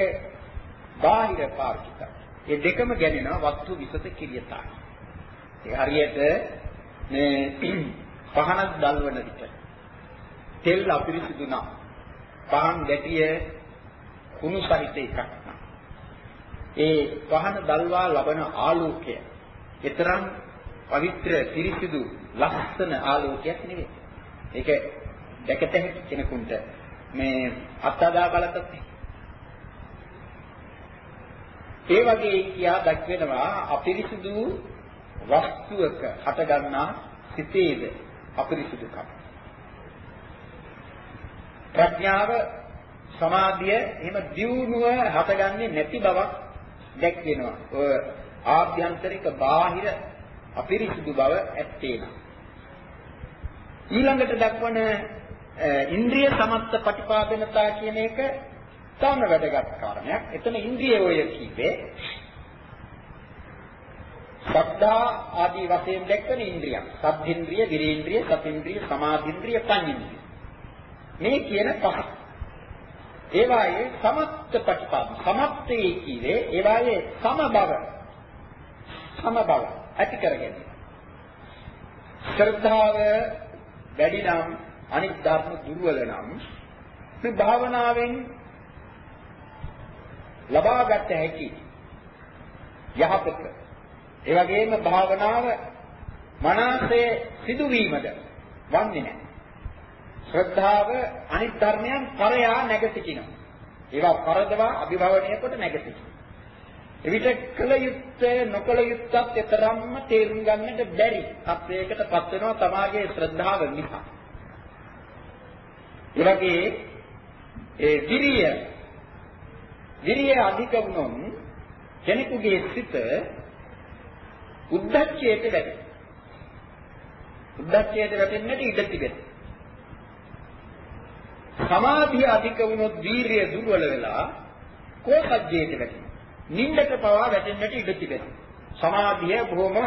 A: බාහිර පාර්ශික. ඒ දෙකම ගැනෙනවා වස්තු විසත කිරියතා. ඒ හරියට මේ පහනක් දල්වන විට තෙල් අපිරිසුදු නම් පහන් ගැටිය කුණු සහිත එකක් නම් ඒ පහන දල්වා ලබන ආලෝකය ඒතරම් පවිත්‍ර පිරිසිදු ලස්සන ආලෝකයක් නෙවෙයි. ඒක දැකත හැකි කෙනෙකුට මේ අත්දා බලතත් ඒ වගේ කියා දක්වනවා අපිරිසිදු වස්තුවක හටගන්නා සිතේද අපිරිසිදුකම. ප්‍රඥාව සමාධිය එහෙම දියුණුව හටගන්නේ නැති බවක් දැක්වෙනවා. ඔය ආභ්‍යන්තරික බාහිර අපිරිසුදු බව ඇත්තේ නම් ඊළඟට දක්වන ඉන්ද්‍රිය සමත්ත ප්‍රතිපාදනතා කියන එක තවම වැදගත් කාරණයක්. එතන ඉන්ද්‍රිය ඔය කිව්වේ සද්ධා ආදී වශයෙන් දැක්වෙන ඉන්ද්‍රියන්. සද්ධින්ද්‍රිය, විරේන්ද්‍රිය, සතින්ද්‍රිය, සමාධින්ද්‍රිය, පඤ්ඤේන්ද්‍රිය. මේ කියන පහ. ඒවායේ සමත්ත ප්‍රතිපාදන. සමත්තේ කිව්වේ ඒවායේ සම බව. සම බව ඇති කරගෙන. ශ්‍රද්ධාව වැඩි නම් අනිත් ධර්ම දුර්වල නම් මේ භාවනාවෙන් ලබාගත හැකි යහපත. ඒ වගේම භාවනාව මනසේ සිදුවීමද වන්නේ නැහැ. ශ්‍රද්ධාව අනිත් ධර්මයන් පරයා නැගසිටිනවා. ඒවා පරදවා අභිභවනය කොට නැගසිටිනවා. එවිට කල යුත්තේ නොකල යුත්තත් එතරම්ම තේරුම් ගන්නට බැරි තත්වයකට පත් වෙනවා තමාගේ ශ්‍රද්ධාව නිසා. ඒ වගේ ඒ විරිය විරිය අධික වුණොත් කෙනෙකුගේ සිත උද්දච්චයට වැටෙනවා. උද්දච්චයට වැටෙන්නට ඉඩ තිබෙනවා. සමාධිය අධික වුණොත් වීරිය දුර්වල වෙලා කෝපජ්ජයට වැටෙනවා. නින්දට පවා වැටෙන්නට ඉඩ තිබෙනවා. සමාධිය බොහොම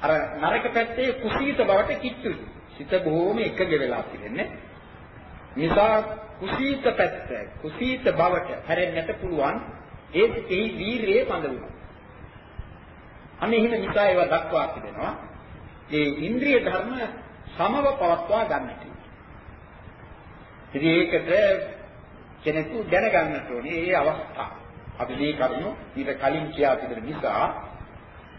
A: අර නරක පැත්තේ කුසීත බවට කිච්චුයි. සිත බොහොම එකග වෙලා තිබෙන්නේ. නිසා කුසීත පැත්ත කුසීත බවට හැරෙන්නට පුළුවන් ඒ එහි වීරියේ පඳවුණා. අනේ එහෙම නිසා ඒවා දක්වා තිබෙනවා. ඒ ඉන්ද්‍රිය ධර්ම සමව පවත්වා ගන්නට. ඉතින් ඒකට කෙනෙකු දැනගන්නට ඕනේ මේ අවස්ථාව. අපි මේ කරුණු ඊට කලින් කියා තිබෙන නිසා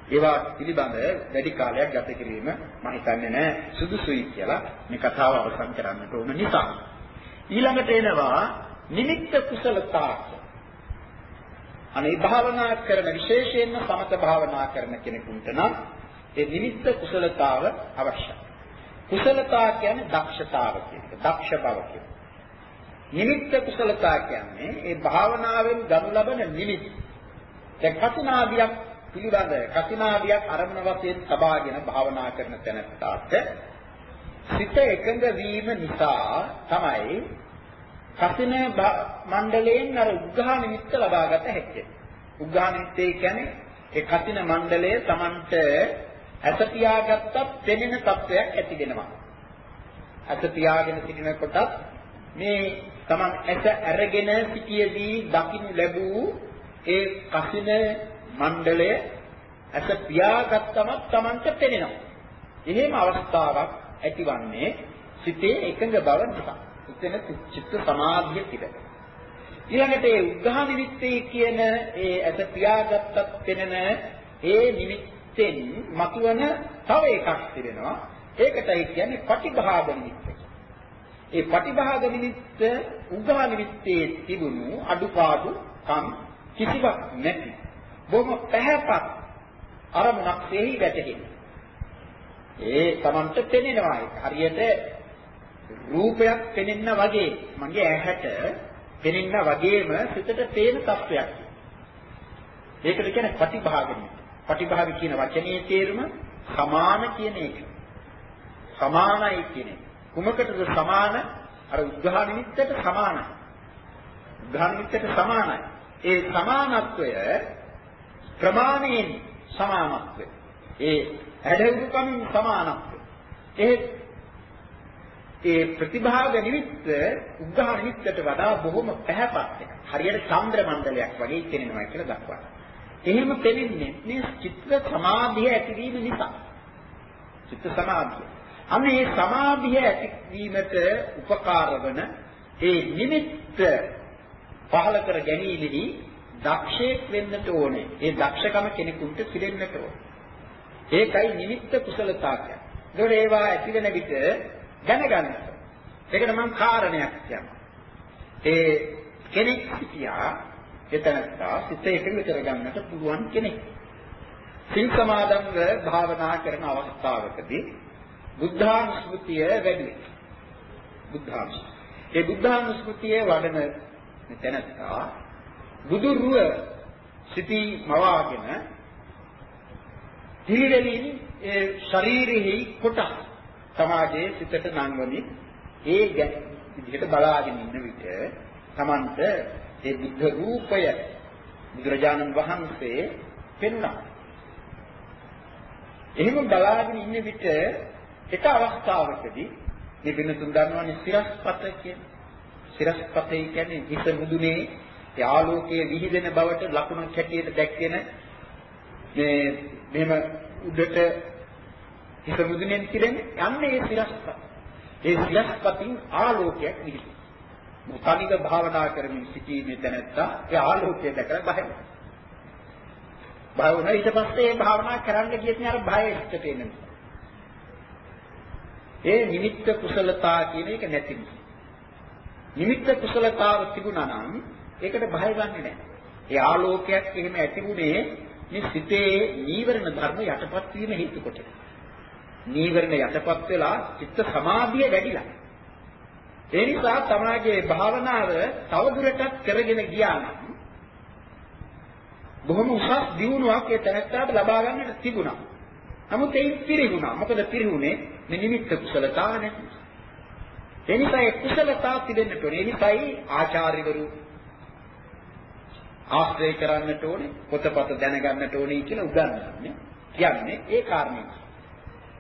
A: ඒවා පිළිබඳ වැඩි කාලයක් ගත කිරීම මම හිතන්නේ නෑ සුදුසුයි කියලා මේ කතාව අවසන් කරන්නට ඕන නිසා. ඊළඟට එනවා නිමිත්ත කුසලතා. අනේ භාවනා කරන විශේෂයෙන්ම සමත භාවනා කරන කෙනෙකුට නම් ඒ නිමිත්ත කුසලතාව අවශ්‍යයි. කුසලතා කියන්නේ දක්ෂතාව කියන එක. දක්ෂ බව කියන නිමිත්ත කුසලතා කියන්නේ ඒ භාවනාවෙන් ගනු ලබන නිමිති. දැන් කතුනාදියක් පිළිබඳ කසිනාදියක් අරමුණ වශයෙන් සබාගෙන භාවනා කරන තැනට සිත එකඟ වීම නිසා තමයි කසින මණ්ඩලයෙන් අර උග්ඝා නිමිත්ත ලබාගත හැකියි. උග්ඝා නිමිත්තේ කියන්නේ ඒ කසින මණ්ඩලය Tamanට ඇස පියාගත්තත් පෙනෙන තත්වයක් ඇති වෙනවා. ඇස පියාගෙන සිටින කොටත් මේ Taman ඇස අරගෙන සිටියේදී දකින්න ලැබූ ඒ කසින මණ්ඩලය ඇස පියාගත්තම Tamanට පෙනෙනවා. එහෙම අවස්ථාවක් ඇතිවන්නේ සිතේ එකඟ බව නිසා. එතන චිත්ත සමාධිය පිටට. ඊළඟට ඒ උද්ධා නිමිත්තේ කියන ඒ ඇස පියාගත්තත් පෙනෙන ඒ නිමිත්තෙන් මතුවන තව එකක් තිබෙනවා. ඒකටයි කියන්නේ පටිභාග නිමිත්ත. ඒ පටිභාග නිමිත්ත උද්ධා නිමිත්තේ තිබුණු අඩුපාඩු කම් කිසිවක් නැති. බොහොම පැහැපත් අරමුණක් තෙහි වැටෙන්නේ. ඒ Tamanට පෙනෙනවා. හරියට රූපයක් පෙනෙන්න වගේ මගේ ඇහැට පෙනෙන්න වගේම සිතට පේන තත්වයක්. ඒකට කියන්නේ ප්‍රතිභාගණය. ප්‍රතිභාග කියන වචනේ තේරුම සමාන කියන එක. සමානයි කියන එක. කුමකටද සමාන? අර උද්ධා නිමිත්තට සමානයි. උද්ධා නිමිත්තට සමානයි. ඒ සමානත්වය ප්‍රමාණයෙන් සමානත්වය. ඒ හැඩවුරුකමින් සමානත්වය. ඒ ඒ ප්‍රතිභාග නිමිත්ත උග්ඝා නිමිත්තට වඩා බොහොම පැහැපත් එකක්. හරියට චන්ද්‍ර මණ්ඩලයක් වගේ පෙනෙනවා කියලා දක්වනවා. එහෙම පෙනෙන්නේ මේ චිත්ත සමාධිය ඇතිවීම නිසා. චිත්ත සමාධිය. අන්න මේ සමාධිය ඇතිවීමට උපකාර වන ඒ නිමිත්ත පහල කර ගැනීමෙහි දක්ෂයෙක් වෙන්නට ඕනේ. ඒ දක්ෂකම කෙනෙකුට පිළිෙන්නට ඕනේ. ඒකයි නිමිත්ත කුසලතා කියන්නේ. ඒකෝර ඒවා ඇති වෙන විට දැනගන්න. ඒකට මම කාරණයක් කියනවා. ඒ කෙනෙක් සිටියා එතනත්තා සිත එකඟ කරගන්නට පුළුවන් කෙනෙක්. සිල් සමාදන්ව භාවනා කරන අවස්ථාවකදී බුද්ධානුස්මෘතිය වැඩි වෙනවා. බුද්ධානුස්මෘතිය. ඒ බුද්ධානුස්මෘතිය වඩන තැනත්තා බුදුරුව සිටි මවාගෙන පිළිදෙලින් ඒ ශරීරෙහි කොටස් සමාජයේ සිතට නංවමි ඒ විදිහට බලාගෙන ඉන්න විට Tamanට ඒ බුද්ධ රූපය බුදුරජාණන් වහන්සේ පෙන්වනවා. එහෙම බලාගෙන ඉන්න විට එක අවස්ථාවකදී මේ වෙනතුන් දන්නවනේ සිරස්පත කියන්නේ. සිරස්පතේ කියන්නේ හිස මුදුනේ ආලෝකයේ විහිදෙන බවට ලකුණක් හැටියට දැක්කෙන මේ මෙහෙම උඩට හිස මුදුනෙන් කිරෙන්නේ යන්නේ ඒ සිරස්පත. ඒ සිරස්පතින් ආලෝකයක් නිහිත. මුතනික භාවනා කරමින් සිටීමේ තැනත්තා ඒ ආලෝකය දැකලා බය වෙනවා. බය වුණා ඊට පස්සේ ඒ භාවනා කරන්න ගියත් අර බය ඉස්සට එන නිසා. ඒ නිමිත්ත කුසලතා කියන එක නැති නිසා. නිමිත්ත කුසලතාව තිබුණා නම් ඒකට බය ගන්නෙ නැහැ. ඒ ආලෝකයක් එහෙම ඇතිුනේ මේ සිතේ නීවරණ ධර්ම යටපත් වීම හේතු කොට. නීවරණ යටපත් වෙලා චිත්ත සමාධිය වැඩිලා. ඒ නිසා තමාගේ භාවනාව තවදුරටත් කරගෙන ගියා නම් බොහොම උසස් දියුණුවක් ඒ තැනට ලබා ගන්නට තිබුණා. නමුත් ඒ පිරිහුණා. මොකද පිරිහුනේ මේ නිමිත්ත කුසලතාව නැති. ඒ නිසා ඒ කුසලතාව තිබෙන්නට ඕනේ. ඒ නිසායි ආචාර්යවරු ආශ්‍රය කරන්නට ඕනේ, පොතපත දැනගන්නට ඕනේ කියලා උගන්වන්නේ. කියන්නේ ඒ කාරණේ.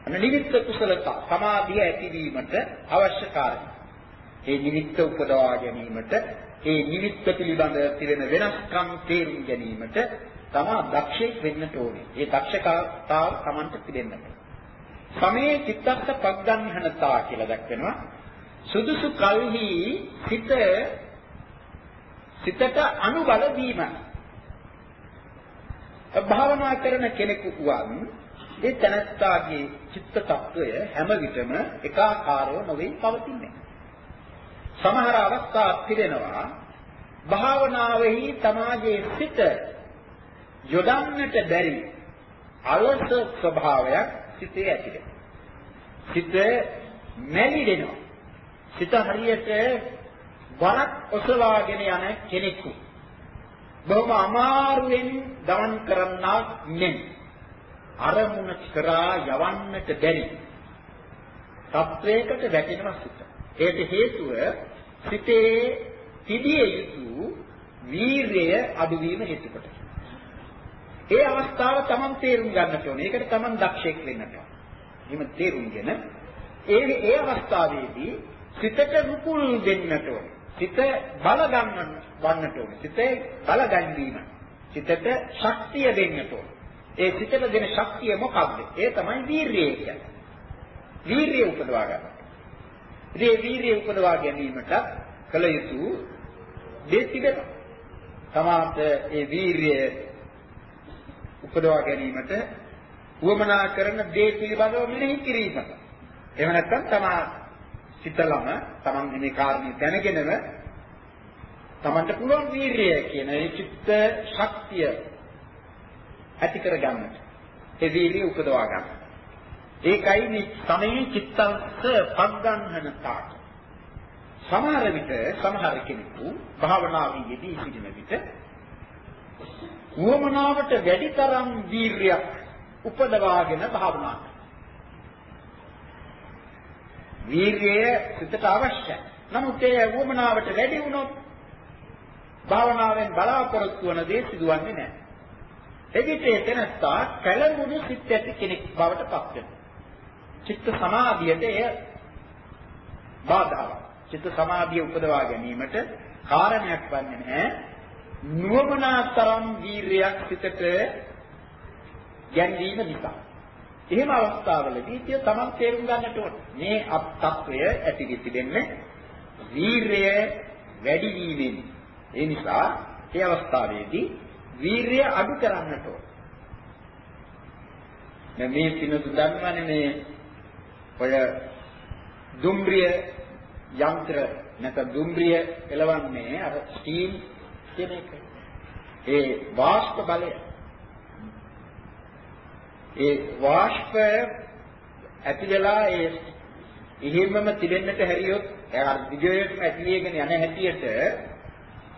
A: අන්න නිමිත්ත කුසලතා සමාධිය ඇතිවීමට අවශ්‍ය කාරණා. ඒ නිමිත්ත උපදවා ගැනීමට, ඒ නිමිත්ත පිළිබඳ තිබෙන වෙනස්කම් තේරුම් ගැනීමට තමා දක්ෂයෙක් වෙන්නට ඕනේ. ඒ දක්ෂතාව Tamanට පිළිෙන්නට. සමේ චිත්තස්ස පග්ගන්හනතා කියලා දක්වනවා. සුදුසු කල්හි සිත සිතට අනුබල දීම. භාවනා කරන කෙනෙකු වන් ඒ තනත්තාගේ චිත්ත tattවය හැම විටම එකාකාරව නොවේ පවතින්නේ. සමහර අවස්ථා පිළිනවා භාවනාවෙහි තමාගේ සිත යොදන්නට බැරි අලස ස්වභාවයක් සිතේ ඇති වෙනවා. සිත මැලි වෙනවා. සිත හරියට වරක් ඔසවාගෙන යන කෙනෙකු. බොහොම අමාරුවෙන් ගමන් කරන්නා මෙන් අරමුණ කරා යවන්නට බැරි තත්වයකට වැටෙනවා සිත. ඒට හේතුව සිතේ තිබිය යුතු වීරය අඩුවීම හේතු කොට. ඒ අවස්ථාව Taman තේරුම් ගන්නට ඕනේ. ඒකට Taman දක්ෂයෙක් වෙන්නට ඕනේ. එහෙම තේරුම්ගෙන ඒ ඒ අවස්ථාවේදී සිතට රුකුල් දෙන්නට ඕනේ. සිත බල ගන්න වන්නට ඕනේ. සිතේ බල ගැනීම. සිතට ශක්තිය දෙන්නට ඕනේ. ඒ සිතට දෙන ශක්තිය මොකක්ද? ඒ තමයි වීරිය කියන්නේ. වීරිය උපදවා ගන්න. ඉතින් මේ වීරිය උපදවා ගැනීමට කල යුතු දේ තිබෙනවා. තමාට ඒ වීරිය උපදවා ගැනීමට උවමනා කරන දේ පිළිබඳව මෙනෙහි කිරීම. එහෙම නැත්නම් තමා සිතලම තමන් මේ කාරණේ දැනගෙනම තමන්ට පුළුවන් වීරිය කියන ඒ චිත්ත ශක්තිය ඇති කර ගන්නට. ඒ වීරිය උපදවා ගන්න. ඒකයි මේ සමේ චිත්තංස පග්ගන්හනතා. සමහර විට සමහර කෙනෙකු භාවනාවේ යෙදී සිටින විට උවමනාවට වැඩිතරම් වීරියක් උපදවාගෙන භාවනා වීරිය සිතට අවශ්‍යයි. නමුත් ඒ වුමනාවට වැඩි වුණොත් භාවනාවෙන් බලාපොරොත්තු වන දේ සිදුවන්නේ නැහැ. එවිට එතනස්ථා කලමුණු සිත් ඇති කෙනෙක් බවට පත් වෙනවා. චිත්ත සමාධියට එය බාධාවක්. චිත්ත සමාධිය උපදවා ගැනීමට කාරණයක් වන්නේ නැහැ. නුවමනාතරම් වීරියක් සිතට ගැන්වීම නිසා. එහෙම අවස්ථාවලදී තිය තමන් තේරුම් ගන්නට ඕන. මේ තත්වය ඇති තිබෙන්නේ වීරය වැඩි වීමෙන්. ඒ නිසා ඒ අවස්ථාවේදී වීරය අඩු කරන්නට ඕන. දැන් මේ පිනතු දන්නවනේ මේ ඔය දුම්රිය යන්ත්‍ර නැත්නම් දුම්රිය එලවන්නේ අර ස්ටීම් කියන එක. ඒ වාෂ්ප බලය ඒ වාෂ්පය ඇති වෙලා ඒ ඉහිමම තිබෙන්නට හැරියොත් අර දිගටම ඇතිලීගෙන යන හැටියට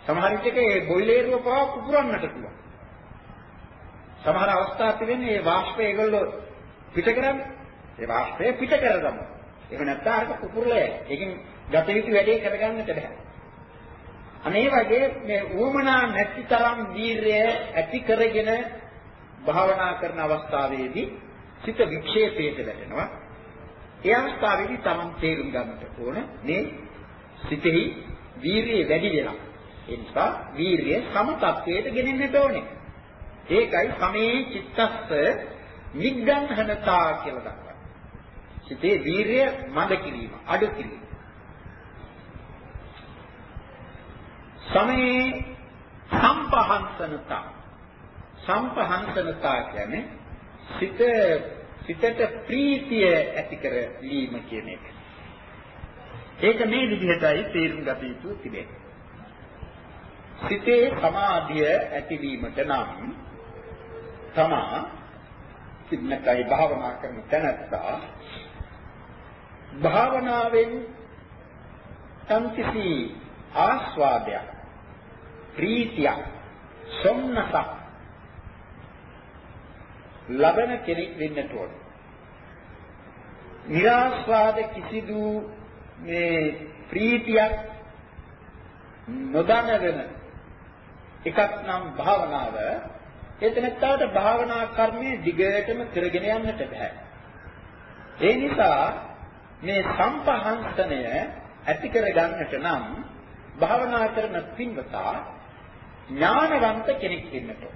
A: සමහර විටක ඒ බොයිලරේව පවා කුපුරන්නට පුළුවන්. සමහර අවස්ථා තිබෙන්නේ මේ වාෂ්පය ඒගොල්ලෝ පිට කරන්නේ. ඒ වාෂ්පය පිට කරගන්න. එහෙම නැත්නම් අරක කුපුරලයි. ඒකෙන් ගත යුතු වැඩේ කරගන්නට බෑ. අනේ වගේ මේ ඌමනා නැති තරම් වීරය ඇති කරගෙන භාවනා කරන අවස්ථාවේදී සිත වික්ෂේපයට වැටෙනවා. ඒ අවස්ථාවේදී Taman තේරුම් ගන්නට ඕන මේ සිතෙහි වීරිය වැඩි වෙනවා. ඒ නිසා වීරිය සම තත්වයට ගෙනෙන්නට ඕනේ. ඒකයි සමේ චිත්තස්ස නිග්ගන්හනතා කියලා දක්වන්නේ. සිතේ වීරිය මඳ කිරීම, අඩු කිරීම. සමේ සම්පහන්සනතා සම්පහන්සනතා කියන්නේ සිත සිතට ප්‍රීතිය ඇති කර ලීම කියන එක. ඒක මේ විදිහටයි තේරුම් ගත යුතු තිබෙන්නේ. සිතේ සමාධිය ඇතිවීමට නම් තමා සින්නකයි භාවනා කරන තැනත්තා භාවනාවෙන් සම්කිසි ආස්වාදයක් ප්‍රීතියක් සොම්නසක් ලබන කෙනෙක් වෙන්නට ඕන. නිරාස්වාද කිසිදු මේ ප්‍රීතියක් නොදැනගෙන එකක් නම් භාවනාව එතනත්තාට භාවනා කර්මයේ දිගටම කරගෙන යන්නට බෑ. ඒ නිසා මේ සම්පහන්සනය ඇති කර ගන්නට නම් භාවනා කරන පින්වතා ඥානවන්ත කෙනෙක් වෙන්නට ඕන.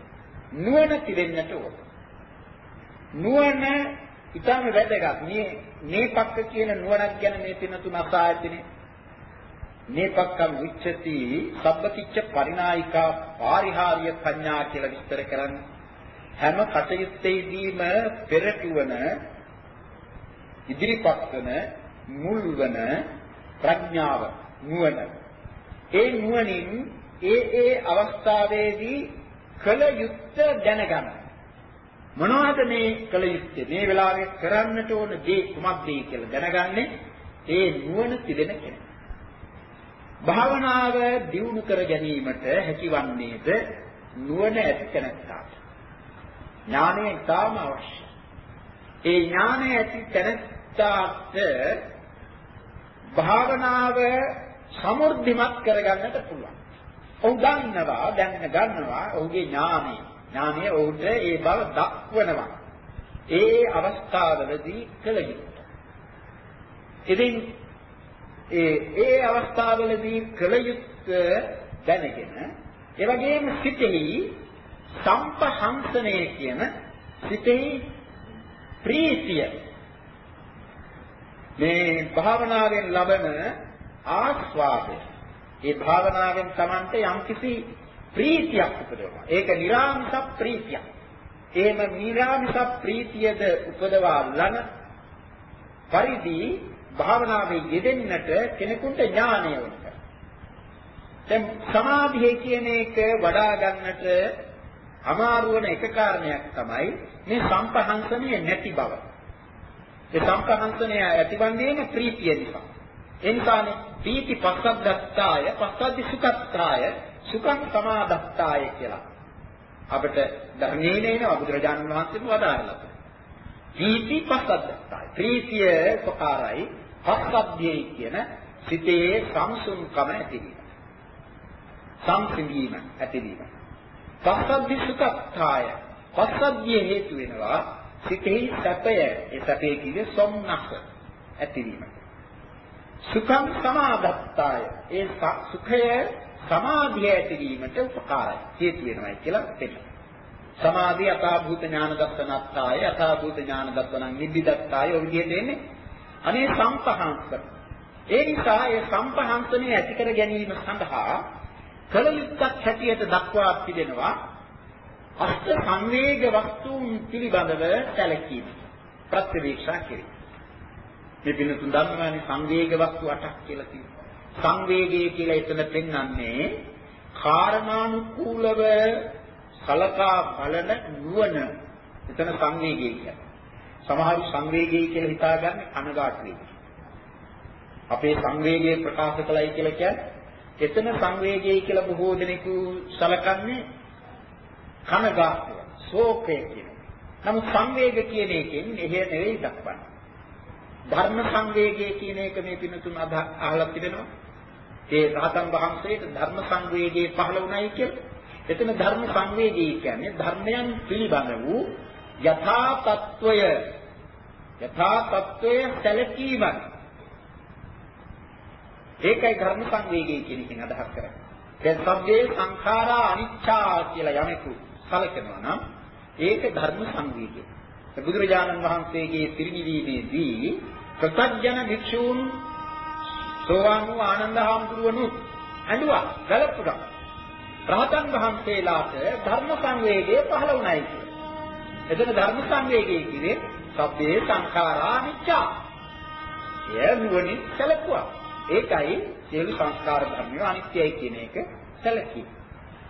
A: නුවණ තිබෙන්නට ඕන. නුවණ ඊටම වැදගත්. මේ මේ පක්ක කියන නුවණක් ගැන මේ තින තුන අසායතනේ. මේ පක්කම් විච්ඡති සබ්බතිච්ච පරිනායිකා පාරිහාර්ය පඤ්ඤා කියලා විස්තර කරන්නේ. හැම කටයුත්තේදීම පෙරටුවන ඉදිරිපත් වන මුල් වන ප්‍රඥාව නුවණ. ඒ නුවණින් ඒ ඒ අවස්ථාවේදී කල යුත්ත දැනගන්න. මොනවද මේ කළ යුත්තේ මේ වෙලාවේ කරන්නට ඕන දේ කුමක්ද කියලා දැනගන්නේ ඒ නුවණ තිබෙන කෙනා. භාවනාව දියුණු කර ගැනීමට හැකිවන්නේද නුවණ ඇති තැනට. ඥානය ඉතාම අවශ්‍යයි. ඒ ඥානය ඇති තැනට භාවනාව සමෘද්ධිමත් කරගන්නට පුළුවන්. ඔහු දන්නවා දැන ගන්නවා ඔහුගේ ඥානය. ඥානය ඔහුට ඒ බව දක්වනවා. ඒ අවස්ථාවලදී කළ යුතුයි. ඉතින් ඒ ඒ අවස්ථාවලදී කළ යුත්තේ දැනගෙන ඒ වගේම සිතෙහි සම්පහංසනය කියන සිතෙහි ප්‍රීතිය මේ භාවනාවෙන් ලබන ආස්වාදය ඒ භාවනාවෙන් Tamante යම්කිසි ප්‍රීතියක් උපදවනවා ඒක නිර්ාමිස ප්‍රීතියක් එහෙම නිර්ාමිස ප්‍රීතියද උපදවා ලන පරිදි භාවනාවේ යෙදෙන්නට කෙනෙකුට ඥානය වුණා දැන් සමාධිය කියන එක වඩා ගන්නට අමාරු වෙන එක කාරණයක් තමයි මේ සම්පහංසනය නැති බව. ඒ සම්පහංසනය ඇතිවන්නේම ප්‍රීතිය නිසා. ඒ නිසානේ පීති පස්සද්දත්තාය පස්සද්දි සුඛත්තාය සුඛං සමාදත්තාය කියලා. අපිට ධර්මයේ නේනවා බුදුරජාණන් වහන්සේම වදාරලා. පීති පස්සද්දත්තාය. ප්‍රීතිය උපකාරයි පස්සද්දියේ කියන සිතේ සංසුන්කම ඇතිවීම. සංසිඳීම ඇතිවීම. පස්සද්ධි සුඛත්තාය. පස්සද්ධිය හේතු වෙනවා සිතෙහි සැපය. ඒ සැපේ කියන්නේ සොම්නස ඇතිවීම. සුඛං සමාදත්තාය. ඒ සුඛය සමාධිය ඇතිවීමට උපකාරයි. හේතු වෙනවා කියලා තේරෙනවා. සමාධි අතාභූත ඥාන දස්සනත්තාය අතාභූත ඥාන දස්සනං නිබ්බිදත්තාය ඔය විදිහට එන්නේ අනේ සම්පහංස ඒ නිසා ඒ සම්පහංසනේ ඇති කර ගැනීම සඳහා කල යුත්තක් හැටියට දක්වා තිබෙනවා අෂ්ට සංවේග වස්තුන් පිළිබඳව සැලකීම ප්‍රත්‍යවේක්ෂා කිරීම. මේ පිළිතුන් දන්නවානේ සංවේග වස්තු 8ක් කියලා තියෙනවා. සංවේගය කියලා එතන පෙන්වන්නේ කාරණානුකූලව සලකා බලන නුවණ. එතන සංවේගය කියන්නේ. සමහරු සංවේගය කියලා හිතාගන්නේ කනගාටු වෙයි. අපේ සංවේගය ප්‍රකාශ කළයි කියලා කියන්නේ එතන සංවේගයයි කියලා බොහෝ දෙනෙකු සලකන්නේ කනගාටුව, ශෝකය කියන. නමුත් සංවේග කියන එකෙන් එහෙ නෙවෙයි දක්වන්නේ. ධර්ම සංවේගය කියන එක මේ පිනතුන් අහලා තිබෙනවා. ඒ රහතන් වහන්සේට ධර්ම සංවේගයේ පහළ වුණයි කියලා. එතන ධර්ම සංවේගය කියන්නේ ධර්මයන් පිළිබඳ වූ යථා තත්වය යථා තත්වය සැලකීමයි. ඒකයි ධර්ම සංවේගය කියන එකෙන් අදහස් කරන්නේ. දැන් සබ්බේ සංඛාරා අනිච්චා කියලා යමෙකු සැලකනවා නම් ඒක ධර්ම සංවේගය. බුදුරජාණන් වහන්සේගේ පිරිනිවීමේදී ප්‍රත්‍යඥ භික්ෂූන් සෝවාන් වූ ආනන්ද හාමුදුරුවනුත් ඇඬුවා ගලපුණා. රහතන් වහන්සේලාට ධර්ම සංවේගය පහළ වුණයි කියලා. එතන ධර්ම සංවේගය කියේ සබ්බේ සංඛාරා අනිච්චා. එය නුවණින් සැලකුවා. ඒකයි සියලු සංස්කාර ධර්මයෝ අනිත්‍යයි කියන එක සැලකී.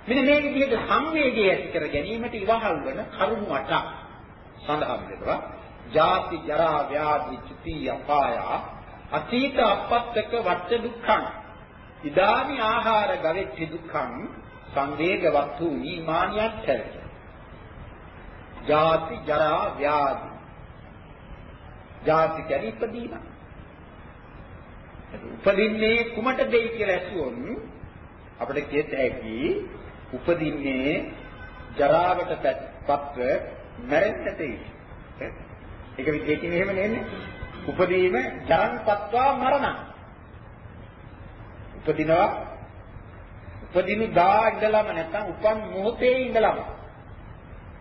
A: මෙන්න මේ විදිහට සංවේගය ඇති කර ගැනීමට ඉවහල් වන කරුණු අටක් සඳහන් වෙනවා. ජාති ජරා ව්‍යාධි චුති අපාය අතීත අපත්තක වච්ච දුක්ඛං ඉදානි ආහාර ගවෙච්ච දුක්ඛං සංවේග වත්තු ඊමානියත් හැරෙයි. ජාති ජරා ව්‍යාධි ජාති කියන්නේ ඉපදීම උපදින්නේ කුමටදයි කියලා ඇසුවොත් අපිට කියත හැකි උපදින්නේ ජරාවට පත්ව මැරෙන්නටයි. ඒක විදිහකින් එහෙම නෙන්නේ. උපදීම ජරන් පත්වා මරණ. උපදිනවා උපදිනු දා ඉඳලම නැත්නම් උපන් මොහොතේ ඉඳලම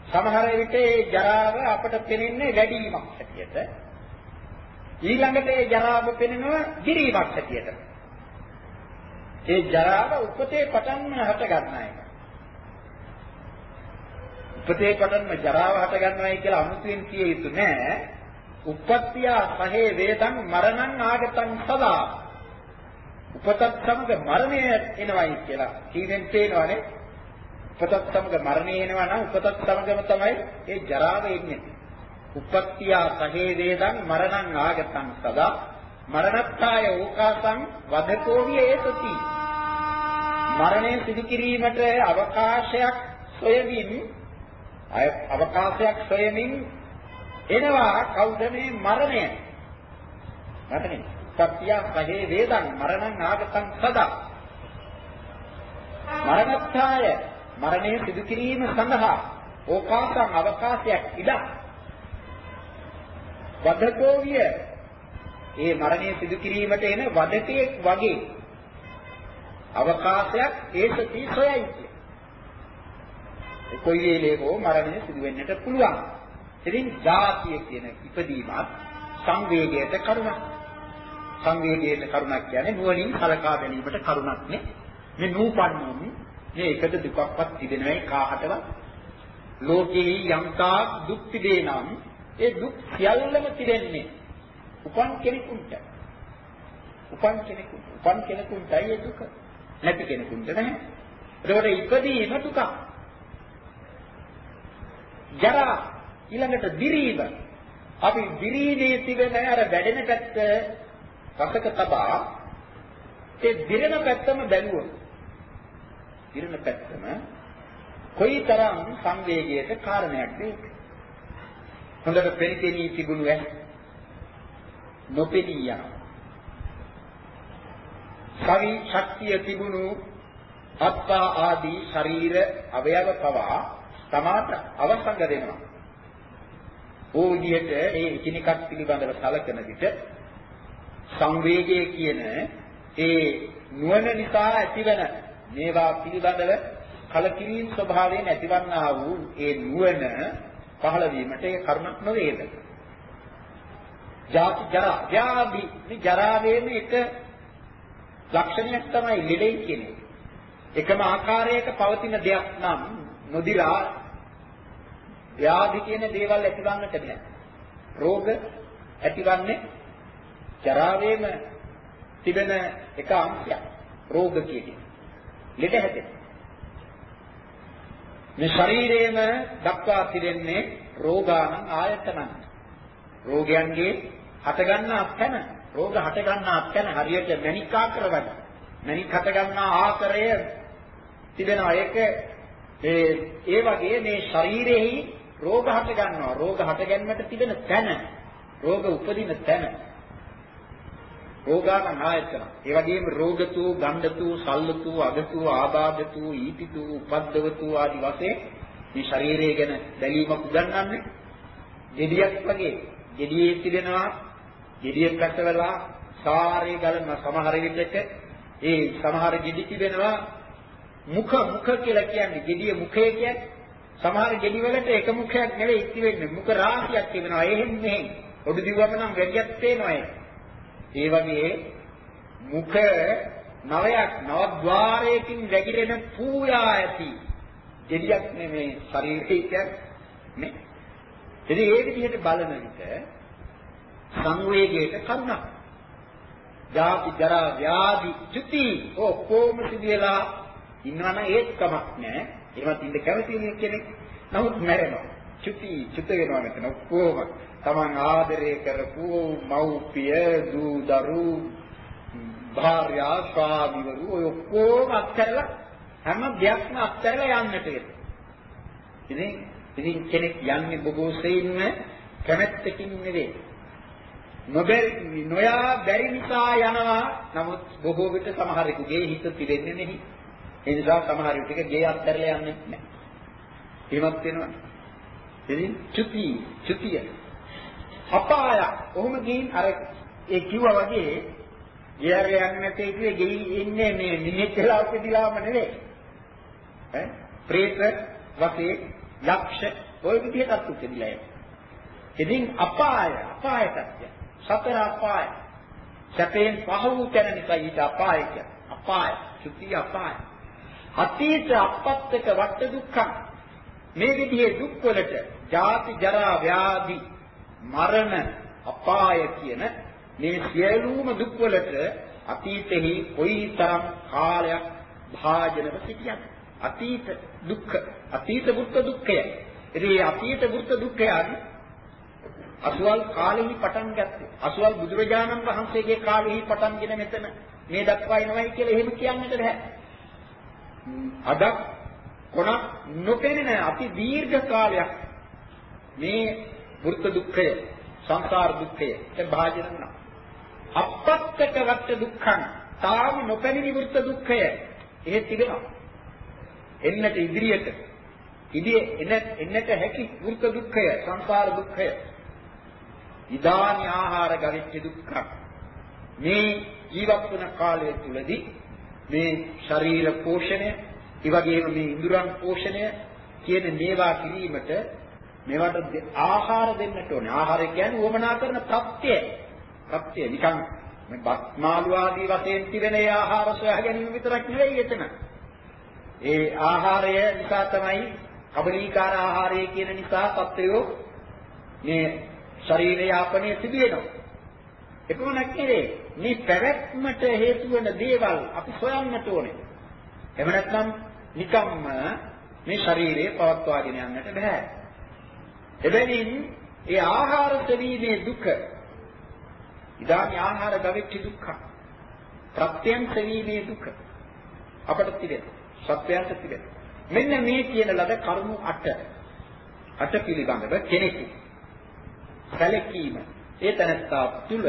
A: සමහර විට ඒ ජරාව අපට පෙනෙන්නේ වැඩිවීමක් හැටියට ඊළඟට ඒ ජරාව පෙනෙනවා ගිරීමක් හැටියට. ඒ ජරාව උපතේ පටන්ම හට ගන්න එක. උපතේ පටන්ම ජරාව හට ගන්නවයි කියලා අමුතුවෙන් කිය යුතු නෑ. උපත්ත්‍ය සහේ වේදං මරණං ආගතං සදා. උපතත් සමග මරණය එනවයි කියලා කීවෙන් පේනවනේ. උපතත් සමග මරණය එනවා නම් උපතත් සමගම තමයි ඒ ජරාව එන්නේ. උපත්ත්‍ය සහේ වේදං මරණං ආගතං සදා මරණත්තාය ඕකාසං වදකෝ වියේසති මරණය සිදු කිරීමට අවකාශයක් සොයමින් අය අවකාශයක් සොයමින් එනවා කවුද මේ මරණය? මතකනේ සත්‍ය පහේ වේදං මරණං ආගතං සදා. මරණත්ථාය මරණය සිදු කිරීම සඳහා ඕකාසං අවකාශයක් ඉඩක් වදකෝ විය. ඒ මරණය සිදු කිරීමට එන වදකෙක් වගේ. අවකාශයක් ඒසති සොයයි කිය. කොයි වෙලේ හෝ මරණය සිදු වෙන්නට පුළුවන්. ඉතින් ජාතිය කියන ඉපදීමත් සංවේගයට කරුණක්. සංවේගයට කරුණක් කියන්නේ නුවණින් කලකා ගැනීමට කරුණක් නේ. මේ නූපන්නෝම මේ එකද දුකක්වත් තිබෙනවයි කාහටවත් ලෝකේ යම්තා දුක් තිබේ නම් ඒ දුක් සියල්ලම තිබෙන්නේ උපන් කෙනෙකුට. උපන් කෙනෙකුට. උපන් කෙනෙකුටයි ඒ දුක. නැති කෙනෙකුට නැහැ. ඒකට ඉපදීම දුක. ජරා ඊළඟට දිරීම. අපි දිරීමේ තිබෙන අර වැඩෙන පැත්ත පසක තබා ඒ දිරෙන පැත්තම බැලුවොත් දිරෙන පැත්තම කොයිතරම් සංවේගයට කාරණයක්ද ඒක. හොඳට පෙනිපෙනී තිබුණු ඇයි නොපෙනී යනවා. කවි ශක්තිය තිබුණු අත්පා ආදී ශරීර අවයව පවා තමාට අවසංග දෙනවා. ඕ විදිහට ඒ එකිනෙකක් පිළිබඳව සැලකන විට සංවේගය කියන ඒ නුවණ නිසා ඇතිවන මේවා පිළිබඳව කලකිරීම ස්වභාවයෙන් ඇතිවන්නා වූ ඒ නුවණ පහළ වීමට ඒ කරුණක් නොවේද? ජාති ජරා ව්‍යාධි මේ ජරාවේම එක ලක්ෂණයක් තමයි ලෙඩේ කියන්නේ. එකම ආකාරයක පවතින දෙයක් නම් නොදිලා ව්‍යාධි කියන දේවල් ඇතිවන්නට බෑ. රෝග ඇතිවන්නේ ජරාවේම තිබෙන එක අංශයක්. රෝග කියන්නේ. ලෙඩ හැදෙන. මේ ශරීරයේම දක්වා තිබෙන්නේ රෝගාන ආයතනන්. රෝගයන්ගේ හටගන්නා තැන රෝග හටගන්නා තැන හරියට මණික් ආකාර වගේ. මණික් හටගන්නා ආකාරය තිබෙනවා. ඒක ඒ ඒ වගේ මේ ශරීරෙහි රෝග හට ගන්නවා. රෝග හට ගැනීමට තිබෙන තැන, රෝග උපදින තැන. රෝගාන ආයතන. ඒ වගේම රෝගතු, ගණ්ඩතු, සල්ලතු, අගතු, ආබාධතු, ඊතිතු, උපද්දවතු ආදී වශයෙන් මේ ශරීරය ගැන බැලීමක් උගන්වන්නේ. දෙඩියක් වගේ gediye තිබෙනවා gediye පැටවලා සාරේ ගලන සමහර විටක ඒ සමහර gedi තිබෙනවා මුඛ මුඛ කියලා කියන්නේ gediye මුඛය කියන්නේ සමහර gedi වලට එක මුඛයක් නෙවෙයි ඉති වෙන්නේ. මුඛ රාශියක් තිබෙනවා. එහෙන් මෙහෙන්. ඔඩු දිව්වම නම් වැඩියක් පේනවා ඒ වගේ මුඛ නවයක් නවද්වාරයකින් වැగిරෙන පූයා ඇති gediyak නෙමේ ශරීරය කියන්නේ නේ. ඉතින් ඒ විදිහට බලන විට සංවේගයට කරුණක්. ජාති ජරා ව්‍යාධි චුති ඔක්කොම සිදුවලා ඉන්නවනම් ඒත් කමක් නැහැ. එහෙමත් ඉන්න කැමති කෙනෙක්. නමුත් මැරෙනවා. චුති චුත වෙනවා මෙතන ඔක්කොම. Taman ආදරය කරපු මව්පිය දූ දරු භාර්යා ස්වාමිවරු ඔය ඔක්කොම අත්හැරලා හැම දෙයක්ම අත්හැරලා යන්නට වෙනවා. ඉතින් ඉතින් කෙනෙක් යන්නේ බොහෝ සෙයින්ම කැමැත්තකින් නෙවෙයි. නොබැරි නොයා බැරි නිසා යනවා. නමුත් බොහෝ විට සමහරෙකුගේ හිත පිරෙන්නේ නැහැ. ඒ නිසා සමහර විටක ගේ අත්හැරලා යන්නේ නැහැ. එහෙමත් වෙනවා. ඉතින් චුති චුතිය. අපාය. කොහොම ගින් අර ඒ කිව්වා වගේ ගෙයර යන්නේ නැtei කිව්වේ ගෙයි ඉන්නේ මේ නිමිත් වෙලා උපදිලාම නෙවෙයි. ඈ ප්‍රේත වශයෙන් යක්ෂ ওই විදිහටත් උපදිලා යනවා. ඉතින් අපාය අපාය සත්‍ය. සතර අපාය. සැපෙන් පහ වූ තැන නිසා ඊට අපාය කියන්නේ. අපාය, චුති අපාය. අතීත අපත්තක වට දුක්ඛං. මේ විදිහේ දුක් වලට ජාති ජරා ව්‍යාධි මරණ අපාය කියන මේ සියලුම දුක් වලට අතීතෙහි කොයිතරම් කාලයක් භාජනව සිටියද අතීත දුක්ඛ අතීත බුද්ධ දුක්ඛය. ඉතින් අතීත බුද්ධ දුක්ඛයන් අසුවල් කාලෙහි පටන් ගත්තේ. අසුවල් බුදුරජාණන් වහන්සේගේ කාලෙහි පටන්ගෙන මෙතන මේ දක්වා එනවයි කියලා එහෙම කියන්නට බෑ. අද කොනක් නොපෙනෙන අති දීර්ඝ කාලයක් මේ වෘත්ත දුක්ඛය සංසාර දුක්ඛය භාජන වෙනවා. අපත්තක වට දුක්ඛං තාම නොපැමිණි වෘත්ත දුක්ඛය එහෙ තිබෙනවා. එන්නට ඉදිරියට ඉදිරියේ එන එන්නට හැකි වෘත්ත දුක්ඛය සංසාර දුක්ඛය ඉදානි ආහාර ගවිච්ච දුක්ඛ මේ ජීවත් වන කාලය තුලදී මේ ශරීර පෝෂණය, ඒ වගේම මේ ඉන්ද්‍රයන් පෝෂණය කියන මේවා කිරීමට මේවට ආහාර දෙන්නට ඕනේ. ආහාරය කියන්නේ උවමනා කරන ප්‍රත්‍ය. ප්‍රත්‍ය නිකන් මේ බත් මාළු ආදී වශයෙන් තිබෙන ඒ ආහාර සොයා ගැනීම විතරක් නෙවෙයි එතන. ඒ ආහාරය නිසා තමයි කබලීකාර ආහාරය කියන නිසා සත්වයෝ මේ ශරීර යාපනය සිදු වෙනවා. එපමණක් නෙවෙයි මේ පැවැත්මට හේතු වෙන දේවල් අපි සොයන්නට ඕනේ. එහෙම නැත්නම් නිකම්ම මේ ශරීරය පවත්වාගෙන යන්නට බෑ. එබැවින් ඒ ආහාර සෙවීමේ දුක ඉදානි ආහාර ගවෙච්ච දුක්ඛ ප්‍රත්‍යයන් සෙවීමේ දුක අපට තිබෙනවා. සත්‍යයන්ට තිබෙනවා. මෙන්න මේ කියන ලද කරුණු 8 8 පිළිබඳව කෙනෙකු සැලකීම ඒ තනත්තා තුල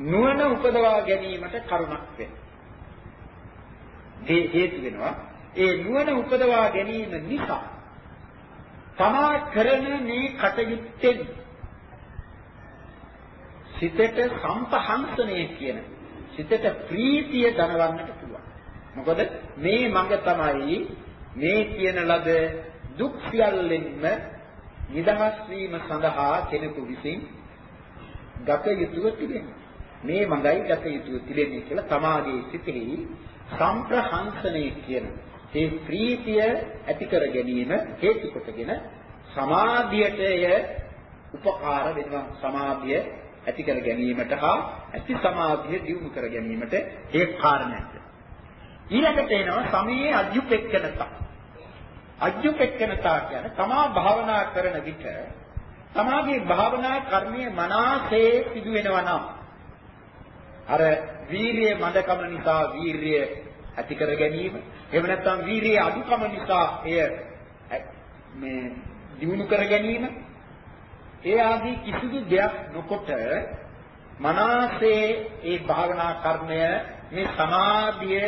A: නුවණ උපදවා ගැනීමට කරුණක් වෙනවා. ඒ හේතු වෙනවා ඒ නුවණ උපදවා ගැනීම නිසා තමා කරන මේ කටයුත්තෙන් සිතට සම්පහංසනය කියන සිතට ප්‍රීතිය දනවන්නට පුළුවන්. මොකද මේ මඟ තමයි මේ කියන ලද දුක් සියල්ලෙන්ම නිදහස් වීම සඳහා කෙනෙකු විසින් ගත යුතුව තිබෙනවා. මේ මඟයි ගත යුතුව තිබෙන්නේ කියලා තමාගේ සිතෙහි සම්ප්‍රහංසනය කියන ඒ ප්‍රීතිය ඇති කර ගැනීම හේතු කොටගෙන සමාධියට එය උපකාර වෙනවා සමාධිය ඇති කර ගැනීමට හා ඇති සමාධිය දියුණු කර ගැනීමට ඒ කාරණයක්. ඊළඟට එනවා සමයේ අධ්‍යුපෙක්කනතා. අධ්‍යුපෙක්කනතා කියන්නේ තමා භාවනා කරන විට තමාගේ භාවනා කර්මයේ මනසේ සිදු වෙනවා නම් අර වීරිය මදකම නිසා වීරිය ඇති කර ගැනීම එහෙම නැත්නම් වීරිය අඩුකම නිසා එය මේ දිනු කර ගැනීම ඒ ආදී කිසිදු දෙයක් නොකොට මනසේ ඒ භාවනා කර්මය මේ සමාධිය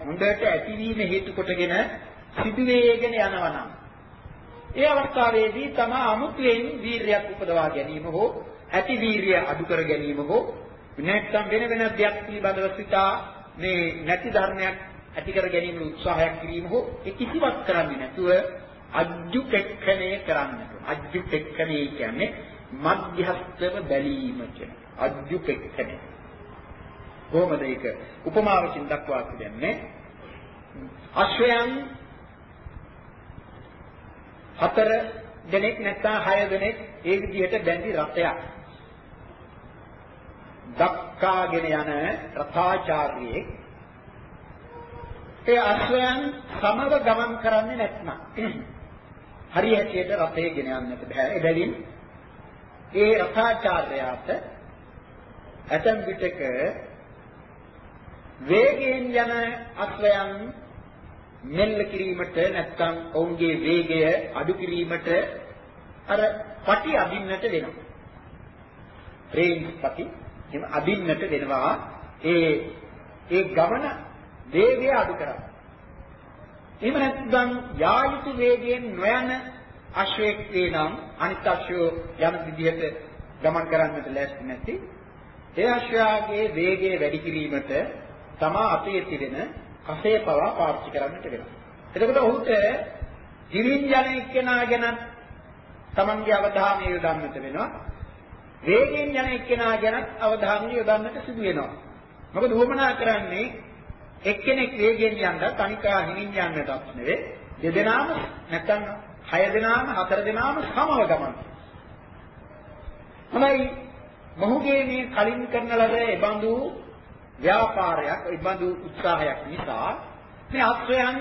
A: හොඳට ඇතිවීම හේතු කොටගෙන සිදුවේගෙන යනවා නම් ඒ අවස්ථාවේදී තම අමුතුවෙන් වීරියක් උපදවා ගැනීම හෝ ඇති වීරිය අඩු කර ගැනීම හෝ නැත්නම් වෙන වෙන දෙයක් පිළිබඳව සිතා මේ නැති ධර්මයක් ඇති කර ගැනීම උත්සාහයක් කිරීම හෝ ඒ කිසිවක් කරන්නේ නැතුව අජ්ජුපෙක්ඛණය කරන්නට අජ්ජුපෙක්ඛණය කියන්නේ මධ්‍යස්ථව බැලීම කියන අජ්ජුපෙක්ඛණය. කොහොමද ඒක? උපමාවකින් දක්වා තිබෙන්නේ අශ්වයන් හතර දෙනෙක් නැත්නම් හය දෙනෙක් ඒ විදිහට බැඳි රථයක්. දක්කාගෙන යන රථාචාර්යෙක්. ඒ අශ්වයන් සමව ගමන් කරන්නේ නැත්නම්. හරිය හැටියට රථය ගෙන යන්නට බෑ. එබැවින් ඒ රථාචාර්යයාට ඇතම් විටක වේගයෙන් යන අශ්වයන් මෙල්ල කිරීමට නැත්නම් ඔවුන්ගේ වේගය අඩු කිරීමට අර පටි අදින්නට වෙනවා. රේන්ජ් පටි එහෙම අදින්නට වෙනවා. ඒ ඒ ගමන වේගය අඩු කරන්න. එහෙම නැත්නම් යා යුතු වේගයෙන් නොයන අශ්වයෙක් වේනම් අනිත් අශ්වය යන විදිහට ගමන් කරන්නට ලෑස්ති නැති ඒ අශ්වයාගේ වේගය වැඩි කිරීමට තමා අපේ තිබෙන කසේ පවා පාවිච්චි කරන්නට වෙනවා. එතකොට ඔහුට දිවින් යන එක්කෙනා ගැන තමන්ගේ අවධානය යොදන්නට වෙනවා. වේගයෙන් යන එක්කෙනා ගැන අවධානය යොදන්නට සිදු වෙනවා. මොකද උවමනා කරන්නේ එක්කෙනෙක් වේගයෙන් යන්නත් අනිකා හිමින් යන්නටත් නෙවෙයි. දෙදෙනාම නැත්තම් හය දෙනාම හතර දෙනාම සමව ගමන්. හොඳයි මොහුගේ මේ කලින් කරන ලද එබඳු ව්‍යාපාරයක් ඉබඳු උත්සාහයක් නිසා මේ අශ්වයන්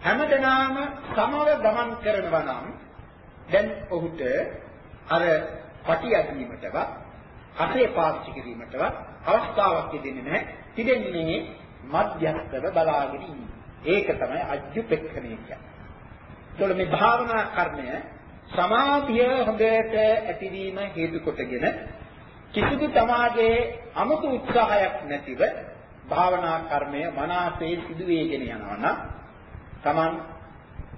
A: හැමදෙනාම සමව ගමන් කරනවා නම් දැන් ඔහුට අර පටි යැදීමටවත් කටේ පාවිච්චි කිරීමටවත් අවස්ථාවක් දෙන්නේ නැහැ. තිබෙන්නේ මධ්‍යස්ථව බලාගෙන ඉන්නේ. ඒක තමයි අජ්ජුපෙක්ඛණය කියන්නේ. ඒතකොට මේ භාවනා කර්මය සමාධිය හොඳට ඇතිවීම හේතු කොටගෙන කිසිදු තමාගේ අමුතු උත්සාහයක් නැතිව භාවනා කර්මය මනසේ සිදු වේගෙන යනවා නම් Taman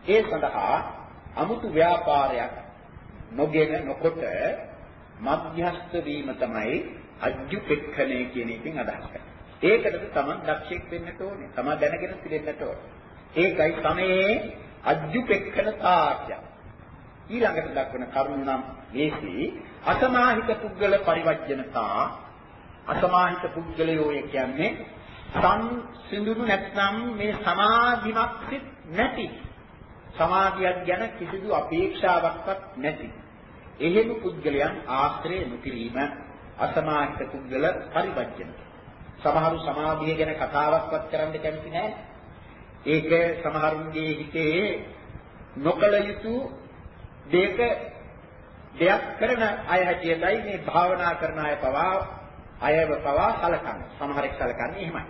A: ඒ සඳහා අමුතු ව්‍යාපාරයක් නොගෙන නොකොට මධ්‍යස්ත වීම තමයි අජ්ජුපෙක්ඛණය කියන එකෙන් අදහස් කරන්නේ. ඒකටද Taman දක්ෂෙක් වෙන්න ඕනේ. Taman දැනගෙන තිරෙන්නට ඕනේ. ඒකයි සමයේ අජ්ජුපෙක්ඛණතාක්‍ය. ඊළඟට දක්වන කරුණ නම් මේසි අසමාහිත පුද්ගල පරිවර්ජනතා අසමාහිත පුද්ගලයෝ කියන්නේ සම් සිඳුරු නැත්නම් මේ සමාධිමත් සිත් නැති සමාධියක් ගැන කිසිදු අපේක්ෂාවක්වත් නැති එහෙම පුද්ගලයන් ආශ්‍රය නොකිරීම අසමාහිත පුද්ගල පරිවර්ජන සමහරු සමාධිය ගැන කතාවක්වත් කරන්න කැමති නැහැ ඒක සමහරුන්ගේ හිතේ නොකල යුතු දෙයක දෙයක් කරන අය හැටියටයි මේ භාවනා කරන අය පවා අයව පවා සලකන්නේ. සමහරෙක් සලකන්නේ එහෙමයි.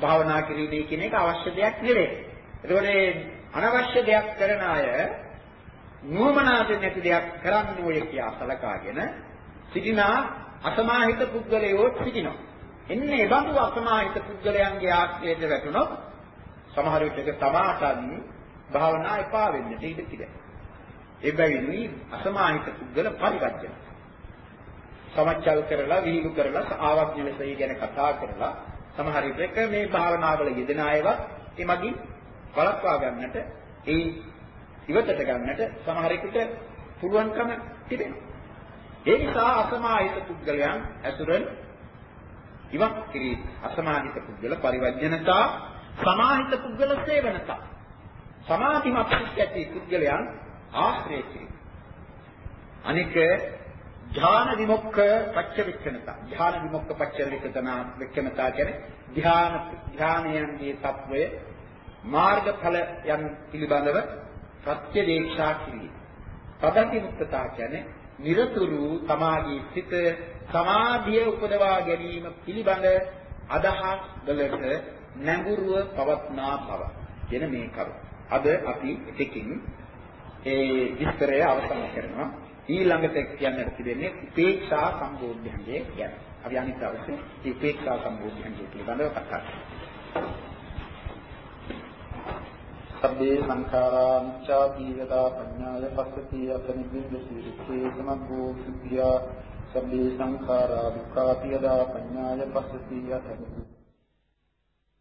A: භාවනා කිරීමේ කියන එක අවශ්‍ය දෙයක් නෙවෙයි. ඒකෝනේ අනවශ්‍ය දෙයක් කරන අය නුවමනාද නැති දෙයක් කරන්න ඕය කියා සලකාගෙන සිටිනා අසමාහිත පුද්ගලයෝ සිටිනවා. එන්නේ බඳු අසමාහිත පුද්ගලයන්ගේ ආශ්‍රයයට වැටුණොත් සමහර විටක තමාටත් භාවනා එපා වෙන්නට ඉඩ තිබෙනවා. එබැවිනුයි අසමාහිත පුද්ගල පරිවර්තන. සමච්චල් කරලා විහිළු කරලා ආවඥ ලෙස ගැන කතා කරලා සමහර විටක මේ භාවනාවල යෙදෙන අයවත් එමගින් වළක්වා ගන්නට ඒ ඉවතට ගන්නට සමහරෙකුට පුළුවන්කම තිබෙනවා. ඒ නිසා අසමාහිත පුද්ගලයන් ඇසුරෙන් ඉවත් කිරීම අසමාහිත පුද්ගල පරිවර්ජනතා සමාහිත පුද්ගල සේවනතා සමාධිමත් ඇති පුද්ගලයන් ආශ්‍රය කිරීම. අනික ධ්‍යාන විමුක්ඛ පච්චවික්කනතා. ධ්‍යාන විමුක්ඛ පච්චවික්කනා වික්කනතා කියන්නේ ධ්‍යාන ධ්‍යානයන්ගේ తත්වය මාර්ගඵල යන පිළිබඳව ප්‍රත්‍යවේක්ෂා කිරීම. පදති මුක්තතා කියන්නේ নিরතුරු තමාගේ සිත සමාධිය උපදවා ගැනීම පිළිබඳ අදහස් වලට නැඹුරුව පවත්නා බව. කියන මේ කරුණ. අද අපි එකකින් ඒ විස්තරය අවසන් කරනවා. ඊළඟට කියන්නට තිබෙන්නේ උපේක්ෂා සම්බෝධ්‍යංගය ගැන. අපි අනිත් දවසේ මේ උපේක්ෂා සම්බෝධ්‍යංගය පිළිබඳව කතා කරමු. සබ්බේ සංඛාරා මුච්ඡා දීවතා පඤ්ඤාය පස්සති අතනිබ්බේ සීලේ සමග්ගෝ සුඛියා සබ්බේ සංඛාරා දුක්ඛාපියදා පඤ්ඤාය පස්සති අතනිබ්බේ